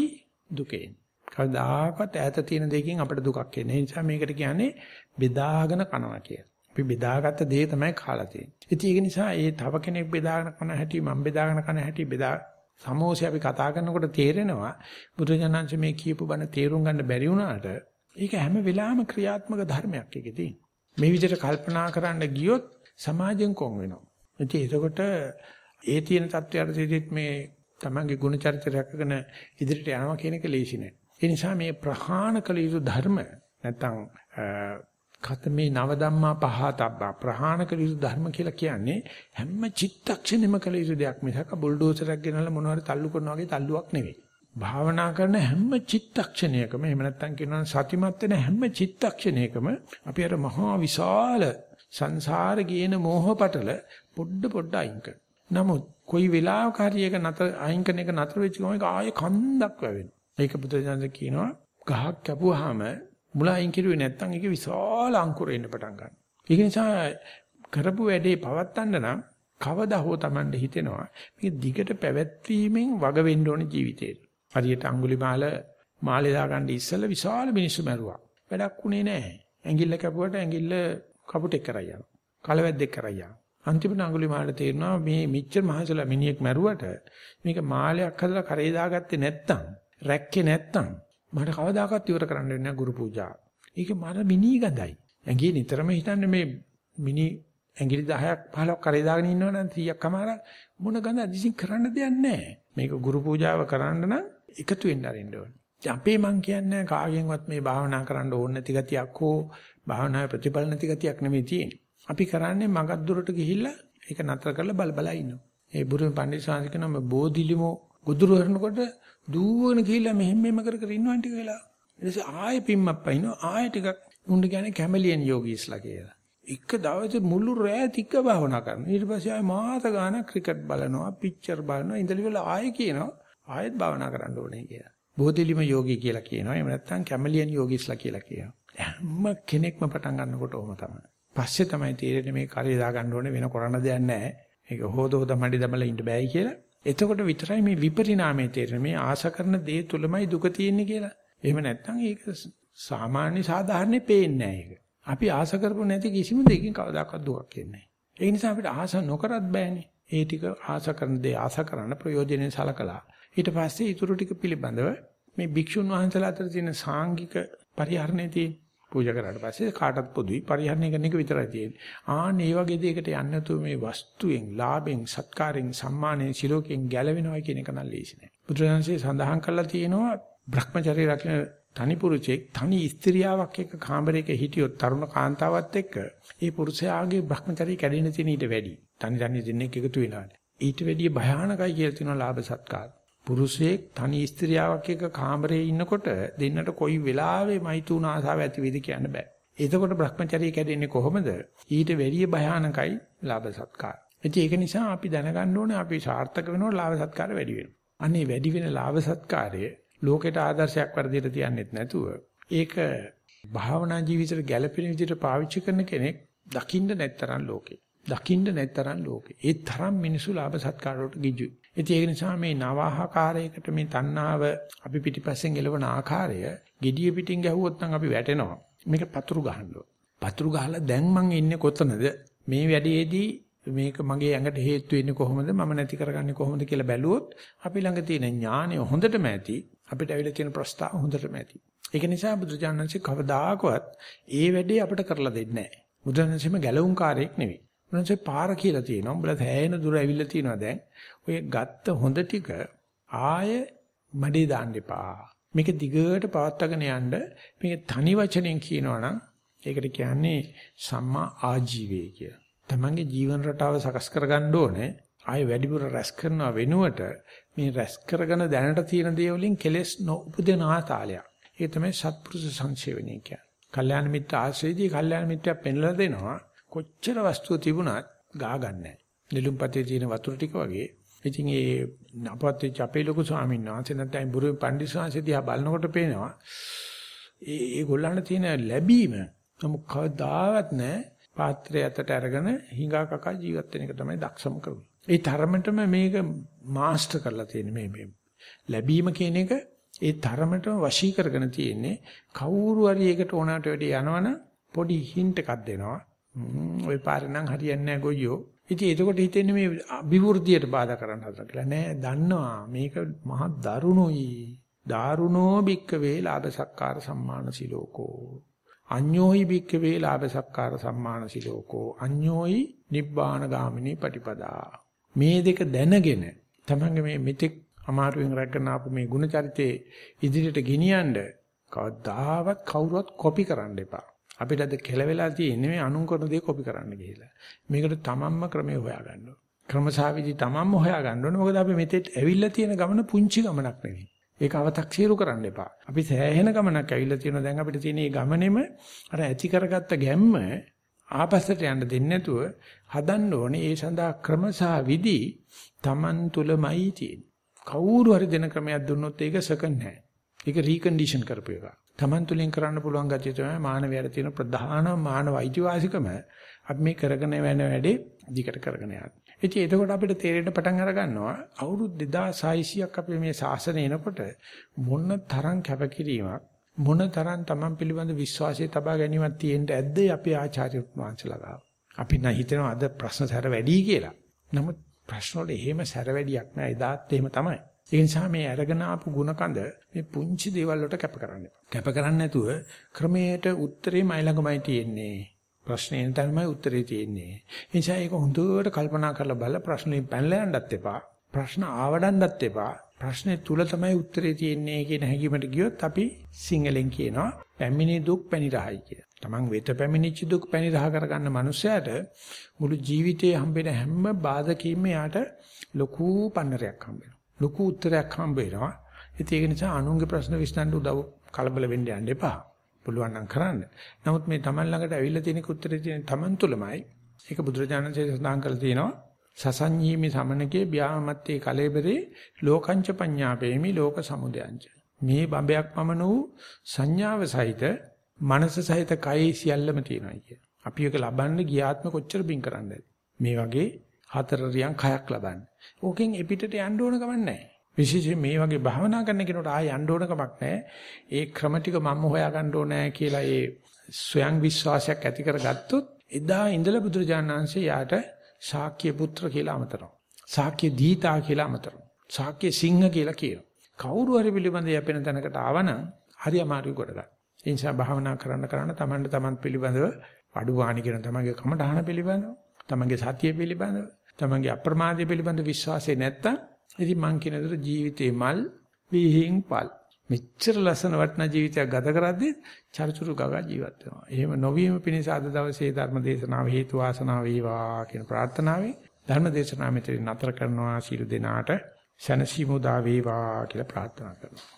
Speaker 1: දුකෙන්. කවදාකවත් ඈත තියෙන දෙයකින් අපිට දුකක් එන්නේ. ඒ නිසා මේකට කියන්නේ බෙදාගෙන කනවා කියලා. අපි බෙදාගත්ත දේ තමයි කාලා තියෙන්නේ. ඉතින් ඒක නිසා ඒ තව කෙනෙක් බෙදාගෙන කන හැටි මම බෙදාගෙන කන හැටි බෙදා සමෝසය අපි කතා කරනකොට තේරෙනවා බුදුජානන්ස මේ කියපු බණ තේරුම් ගන්න බැරි වුණාට ඒක හැම වෙලාවෙම ක්‍රියාත්මක ධර්මයක් එකේ තියෙන. මේ විදිහට කල්පනා කරන්න ගියොත් සමාජයෙන් කොන් වෙනවා. ඉතින් ඒකට ඒ තියෙන தත්වයට සිටිත් මේ තමන්ගේ ගුණ චරිත රැකගෙන ඉදිරියට යනවා කියන එක ලේසි නෑ. ඒ නිසා මේ ප්‍රහාණ කළ යුතු ධර්ම නැත්තම් කතමේ නව ධම්මා පහතබ්බා ප්‍රහාණ කළ යුතු ධර්ම කියලා කියන්නේ හැම චිත්තක්ෂණෙම කළ යුතු දෙයක් මිසක බුල්ඩෝසරයක් ගෙනල්ලා මොනවාරි තල්ලු කරනවා වගේ තල්ලුවක් නෙවෙයි. භාවනා කරන හැම චිත්තක්ෂණයකම එහෙම නැත්නම් කියනවා සතිමත් වෙන හැම චිත්තක්ෂණයකම අපි අර මහා විශාල සංසාර ගේන මෝහපටල පොඩ පොඩ අයින් කරනවා. නමුත් කොයි වෙලාවක හරි එක නතර අයින් කරන එක නතර වෙච්ච ගමන් ඒක ආයෙ කන්දක් වැවෙනවා. ඒක බුදුදහම කියනවා ගහක් කැපුවාම මුල අයින් කිරුවේ නැත්නම් ඒක විශාල අංකුර එන්න පටන් ගන්නවා. ඒක නිසා කරපු වැඩේ පවත්තන්න නම් කවදා හෝ Tamande හිතෙනවා මේක දිගට පැවැත්වීමෙන් වග වෙන්න ඕන ජීවිතේට. හරියට අඟුලිමාල මාලේ දාගන්න ඉස්සෙල්ලා විශාල මිනිස්සු මැරුවා. වැඩක් උනේ නැහැ. ඇඟිල්ල කැපුවට ඇඟිල්ල කපුටෙක් කරා යනවා. කලවැද්දෙක් කරා යනවා. අන්තිමට අඟුලිමාලට තේරෙනවා මේ මිච්ඡර මහසලා මිනිහෙක් මැරුවට මේක මාලයක් හදලා කරේ දාගත්තේ නැත්තම් රැක්කේ නැත්තම් මට කවදාකවත් ඉවර කරන්න වෙන්නේ නැහැ ගුරු පූජා. ඒක මට මිනි ගඳයි. ඇඟේ නිතරම හිතන්නේ මේ මිනි ඇඟිලි 10ක් 15ක් කරේ දාගෙන ඉන්නවනම් 100ක් කමාරක් මොන ගඳ දිසින් කරන්න දෙයක් නැහැ. මේක ගුරු පූජාව කරන්න නම් එකතු වෙන්න අරින්න ඕනේ. අපේ මං කියන්නේ කාගෙන්වත් මේ භාවනා කරන්න ඕන නැති ගතියක් හෝ භාවනාවේ ප්‍රතිඵල නැති ගතියක් නෙමෙයි තියෙන්නේ. අපි කරන්නේ මගක් දුරට ගිහිල්ලා ඒක නතර කරලා බල බල ඉන්නවා. ඒ බුදුන් පණ්ඩිත ශාන්ති කියනවා බෝධිලිමෝ ගුදුරු හරනකොට දුවගෙන ගිහිල්ලා මෙහෙම මෙහෙම කර කර ඉන්නවා ටික වෙලා. ඊට පස්සේ ආයෙ පිම්මක් පයින්නවා ආයෙ ටිකක් උණ්ඩ කියන්නේ කැමලියන් යෝගීස්ලා කියලා. එක දවසේ මුළු රෑ තික භාවනා කරනවා. ඊට පස්සේ ආයෙ මාත ගාන ක්‍රිකට් බලනවා, පිච්චර් බලනවා, ඉඳලි වෙලා ආයෙ කියනවා ආයෙත් භාවනා කරන්න ඕනේ කියලා. බෝධිලිම යෝගී කියලා කියනවා. එහෙම නැත්නම් කැමලියන් යෝගීස්ලා කියලා කියනවා. හැම කෙනෙක්ම පටන් ගන්නකොට ඕම තමයි. පස්සේ තමයි තේරෙන්නේ මේ කරේ දා ගන්න ඕනේ වෙන කරන්න දෙයක් නැහැ. ඒක හොද හොද මඩි දමලා ඉන්න බෑයි කියලා. එතකොට විතරයි මේ විපරිණාමයේ තේරෙන්නේ මේ ආස කරන දේ තුලමයි දුක තියෙන්නේ කියලා. එහෙම නැත්නම් ඒක සාමාන්‍ය සාධාරණේ පේන්නේ නැහැ ඒක. අපි ආස කරපො නැති කිසිම දෙයකින් කවදාකවත් දුකක් එන්නේ නැහැ. ඒ නිසා අපිට ආස නොකරත් බෑනේ. ඒ ටික ආස කරන දේ ආස කරන්න ප්‍රයෝජනෙයි සලකලා. ඊට පස්සේ ඊටු ටික පිළිබඳව මේ භික්ෂුන් වහන්සේලා අතර තියෙන සාංගික පරිහරණේ තියෙන පූජා කරාට පස්සේ කාටත් පොදුයි පරිහරණය කරන එක විතරයි තියෙන්නේ. ආන් මේ වගේ දෙයකට යන්නේ නැතුව මේ වස්තුවෙන්, ලාභෙන්, සත්කාරයෙන්, සම්මානයෙන්, සිලෝකයෙන් ගැලවෙනවා කියන එක නම් ලේසි නෑ. බුදුරජාණන්සේ සඳහන් කළා තියෙනවා Brahmacharya රකින්න තනි පුරුෂයෙක් තනි ස්ත්‍රියාවක් එක්ක කාමරයක හිටියොත් තරුණ කාන්තාවත් එක්ක ඒ පුරුෂයාගේ Brahmacharya කැඩෙන තියෙන ඊට වැඩි. තනි තනි දෙන්නෙක් එකතු වෙනවා. ඊට වැඩිය භයානකයි කියලා තියෙනවා ලාභ සත්කාර. පුරුෂයෙක් තනි ස්ත්‍රියාවක් එක්ක කාමරේ ඉන්නකොට දෙන්නට කොයි වෙලාවෙ මෛතුන ආසාව ඇති වෙයිද කියන්න බෑ. එතකොට Brahmacharya කැඩෙන්නේ කොහොමද? ඊට වැඩිය භයානකයි ලාභ සත්කාර. ඒක නිසා අපි දැනගන්න ඕනේ අපි සාර්ථක වෙනකොට ලාභ සත්කාර වැඩි වෙනවා. අනේ වැඩි වෙන ලාභ සත්කාරය ලෝකෙට ආදර්ශයක් වර්ධිත තියන්නෙත් නැතුව ඒක භාවනා ජීවිතේට ගැළපෙන විදිහට පාවිච්චි කරන කෙනෙක් දකින්න නැත්තරම් ලෝකේ. දකින්න නැත්තරම් ලෝකේ. ඒ තරම් මිනිසු ලාභ සත්කාර වලට ගිජුයි. ඉතින් ඒක නිසා මේ නවාහකාරයකට මේ තණ්හාව අපි පිටිපස්සෙන් එළවන ආකාරය gediya පිටින් ගැහුවොත් නම් අපි වැටෙනවා. මේක පතුරු ගහන්න පතුරු ගහලා දැන් මං ඉන්නේ කොතනද? මේ වැඩේදී මේක මගේ ඇඟට හේතු වෙන්නේ කොහොමද? මම නැති කරගන්නේ කොහොමද කියලා බැලුවොත් අපි ළඟ තියෙන ඥානය හොඳටම ඇති. අපිට ඇවිල්ලා තියෙන ප්‍රස්තාව හොඳටම ඇති. ඒක නිසා බුදුජානන්සේ කවදාකවත් ඒ වැඩේ අපිට කරලා දෙන්නේ නැහැ. බුදුරජාණන්සේම ගැලවුම් කාර්යයක් නෙවෙයි. උන්වහන්සේ පාර කියලා තියෙනවා. උඹලා සෑහෙන දුර ඇවිල්ලා තියෙනවා දැන්. ඔය ගත්ත හොඳ ටික ආය මඩේ දාන්න එපා. මේක දිගට පවත්වාගෙන යන්න මේක තනි වචනෙන් කියනවා නම් ඒකට කියන්නේ සම්මා ආජීවය කියලා. තමන්ගේ ජීවන රටාව සකස් කරගන්න ඕනේ. ආය වැඩිපුර රැස් කරනවා වෙනුවට මේ රැස් කරගෙන දැනට තියෙන දේ වලින් කෙලෙස් නොඋපදින ආතාලයක්. ඒක තමයි සත්පුරුෂ සංසේවනය කියන්නේ. කල්යාණ මිත්‍ර ආශ්‍රයදී කල්යාණ මිත්‍යා පෙන්ලා දෙනවා. කොච්චර වස්තුව තිබුණත් ගා ගන්නෑ. නිලුම්පතේ තියෙන වතුර ටික වගේ. ඉතින් ඒ අපවත් වෙච්ච අපේ ලොකු ස්වාමීන් වහන්සේ නැත්නම් බුරුවේ පණ්ඩිත ස්වාමීන් දිහා බලනකොට පේනවා ඒ ඒගොල්ලන්ට තියෙන ලැබීම නමුත් කවදාවත් නැහැ පාත්‍රය අතට අරගෙන හිඟා කකා ජීවත් වෙන එක තමයි දක්ෂම කරුණ. ඒ තරමටම මේක මාස්ටර් කරලා තියෙන මේ මේ ලැබීම කියන එක ඒ තරමටම වශී කරගෙන තියෙන්නේ කවුරු හරි ඒකට ඕනකට වැඩි යනවනම් පොඩි හින්ට් එකක් දෙනවා ওই පාරේ නම් හරියන්නේ නැහැ ගොයියෝ. ඉතින් එතකොට හිතෙන්නේ මේ අභිවෘද්ධියට බාධා කරන්න හදලා කියලා. නෑ දන්නවා මේක මහ දරුණුයි. දාරුණෝ භික්කවේ ලාභ සක්කාර සම්මාන සිලෝකෝ. අඤ්ඤෝහි භික්කවේ ලාභ සක්කාර සම්මාන සිලෝකෝ. අඤ්ඤෝහි නිබ්බාන ගාමිනී පටිපදා. මේ දෙක දැනගෙන තමංග මේ මෙතෙක් අමාරුවෙන් රැගෙන ආපු මේ ಗುಣ චරිතේ ඉදිරියට ගෙනියන්න කවදාවත් කවුරුවත් කොපි කරන්න එපා. අපිට අද කෙලවෙලා තියෙන්නේ මේ අනුන් කරන දේ කොපි කරන්න ගිහිල්ලා. මේකට තමන්ම ක්‍රමය හොයාගන්න ඕන. ක්‍රමසාවිදි තමන්ම හොයාගන්න ඕනේ. මොකද අපි මෙතෙත් ඇවිල්ලා තියෙන ගමන පුංචි ගමනක් නෙවෙයි. ඒක අව탁සීරු කරන්න එපා. අපි සෑහෙන ගමනක් ඇවිල්ලා තියෙනවා. දැන් අපිට තියෙන මේ ගමනේම අර ඇති කරගත්ත ගැම්ම ආපස්සට යන්න දෙන්නේ නැතුව හදන්න ඕනේ. ඒ සඳහා ක්‍රමසාවිදි තමන් තුලමයි තියෙන්නේ. කවුරු හරි දෙන ක්‍රමයක් දුන්නොත් ඒක සකන් නැහැ. ඒක රීකන්ඩිෂන් කරපු එක. Taman තුලින් කරන්න පුළුවන් ගැතිය තමයි මානවයාට තියෙන ප්‍රධාන මානව අයිතිවාසිකම අපි මේ කරගෙන යන වැඩේ දිගට කරගෙන යන්න. ඉතින් එතකොට අපිට තේරෙන්න පටන් අර ගන්නවා අවුරුදු 2600ක් අපි මේ ශාසනය එනකොට මොන තරම් කැපකිරීමක් මොන තරම් Taman පිළිබඳ විශ්වාසය තබා ගැනීමක් තියෙන්න ඇද්ද අපේ ආචාර්ය වංශලා ගාව. අපි නම් හිතනවා අද ප්‍රශ්න සැර වැඩි කියලා. නමුත් ප්‍රශ්න වල එහෙම සැර වැඩියක් නෑ. එදාත් එහෙම තමයි. ඒ නිසා මේ අරගෙන ආපු ಗುಣකඳ මේ පුංචි දේවල් වලට කැප කරන්න එපා. කැප කරන්නේ නැතුව ක්‍රමයට උත්තරේ මයි ළඟමයි තියෙන්නේ. ප්‍රශ්නේ තමයි උත්තරේ තියෙන්නේ. ඒ නිසා ඒක හොඳට කල්පනා කරලා බලලා ප්‍රශ්නේ පැනලා යන්නත් එපා. ප්‍රශ්න ආවඩන්නත් එපා. ප්‍රශ්නේ තුල තමයි උත්තරේ තියෙන්නේ කියන හැඟීමට ගියොත් අපි සිංහලෙන් කියනවා පැමිණි දුක් පැනිරහයි කියලා. Taman වෙත පැමිණිච්ච දුක් පැනිරහ කරගන්න මනුස්සයාට මුළු ජීවිතේ හම්බෙන හැම බාධකීම යාට ලොකු පන්නරයක් හම්බෙනවා. ලොකු උත්තරයක් හම්බ වෙනවා. ඉතින් ඒක නිසා අනුන්ගේ ප්‍රශ්න විසඳන්න උදව් කලබල වෙන්න යන්න එපා. පුළුවන් නම් කරන්න. නමුත් මේ Taman ළඟට ඇවිල්ලා තියෙන උත්තරේ තියෙන Taman තුලමයි. ඒක බුදුරජාණන්සේ සඳහන් කරලා තියෙනවා. සසඤ්ඤීමි සමනකේ බ්‍යාමත්තේ කලෙබරේ ලෝකංච පඤ්ඤාපේමි ලෝක සමුදයංච. මේ බඹයක් පමණ වූ සංඥාව සහිත මනස සහිත කයි සියල්ලම තියෙනවා කිය. අපි ඒක ලබන්න ගියාත්ම කොච්චර බින් කරන්නද? මේ වගේ හතර රියන් කයක් ලබන්නේ. ඕකෙන් එපිටට යන්න ඕන ගමන් නැහැ. විශේෂයෙන් මේ වගේ භාවනා කරන කෙනෙකුට ආය යන්න ඕන කමක් නැහැ. ඒ ක්‍රම ටික මම හොයා ගන්න ඕනේ කියලා ඒ ස්වයං විශ්වාසයක් ඇති කරගත්තොත් එදා ඉඳලා බුදුරජාණන් වහන්සේ යාට ශාක්‍ය පුත්‍ර කියලා අමතරනවා. ශාක්‍ය දීතා කියලා අමතරනවා. ශාක්‍ය සිංහ කියලා කියනවා. කවුරු හරි පිළිබඳ යැපෙන තැනකට ආවනම් හරි අමාරුයි කොට ගන්න. ඒ නිසා භාවනා කරන්න කරන්න තමන්ට තමන් පිළිබඳව අඩුවාණි කියන තමන්ගේ කමඨහන පිළිබඳව, තමන්ගේ සතිය පිළිබඳව, තමන්ගේ අප්‍රමාදය පිළිබඳ විශ්වාසය නැත්තම් ඉතින් මං කියන දේ ජීවිතේ මල් විහිං පල්. මෙච්චර ලස්සන වටිනා ජීවිතයක් ගත කරද්දී චරිචුරු ගගා ජීවත් වෙනවා. එහෙම නොවීම පිණිස අද දවසේ ධර්ම දේශනාව හේතු වාසනා වේවා කියන ප්‍රාර්ථනාවෙන් ධර්ම දේශනාව මෙතන නතර කරනවා සීල දෙනාට සනසීමු දා වේවා කියලා ප්‍රාර්ථනා කරනවා.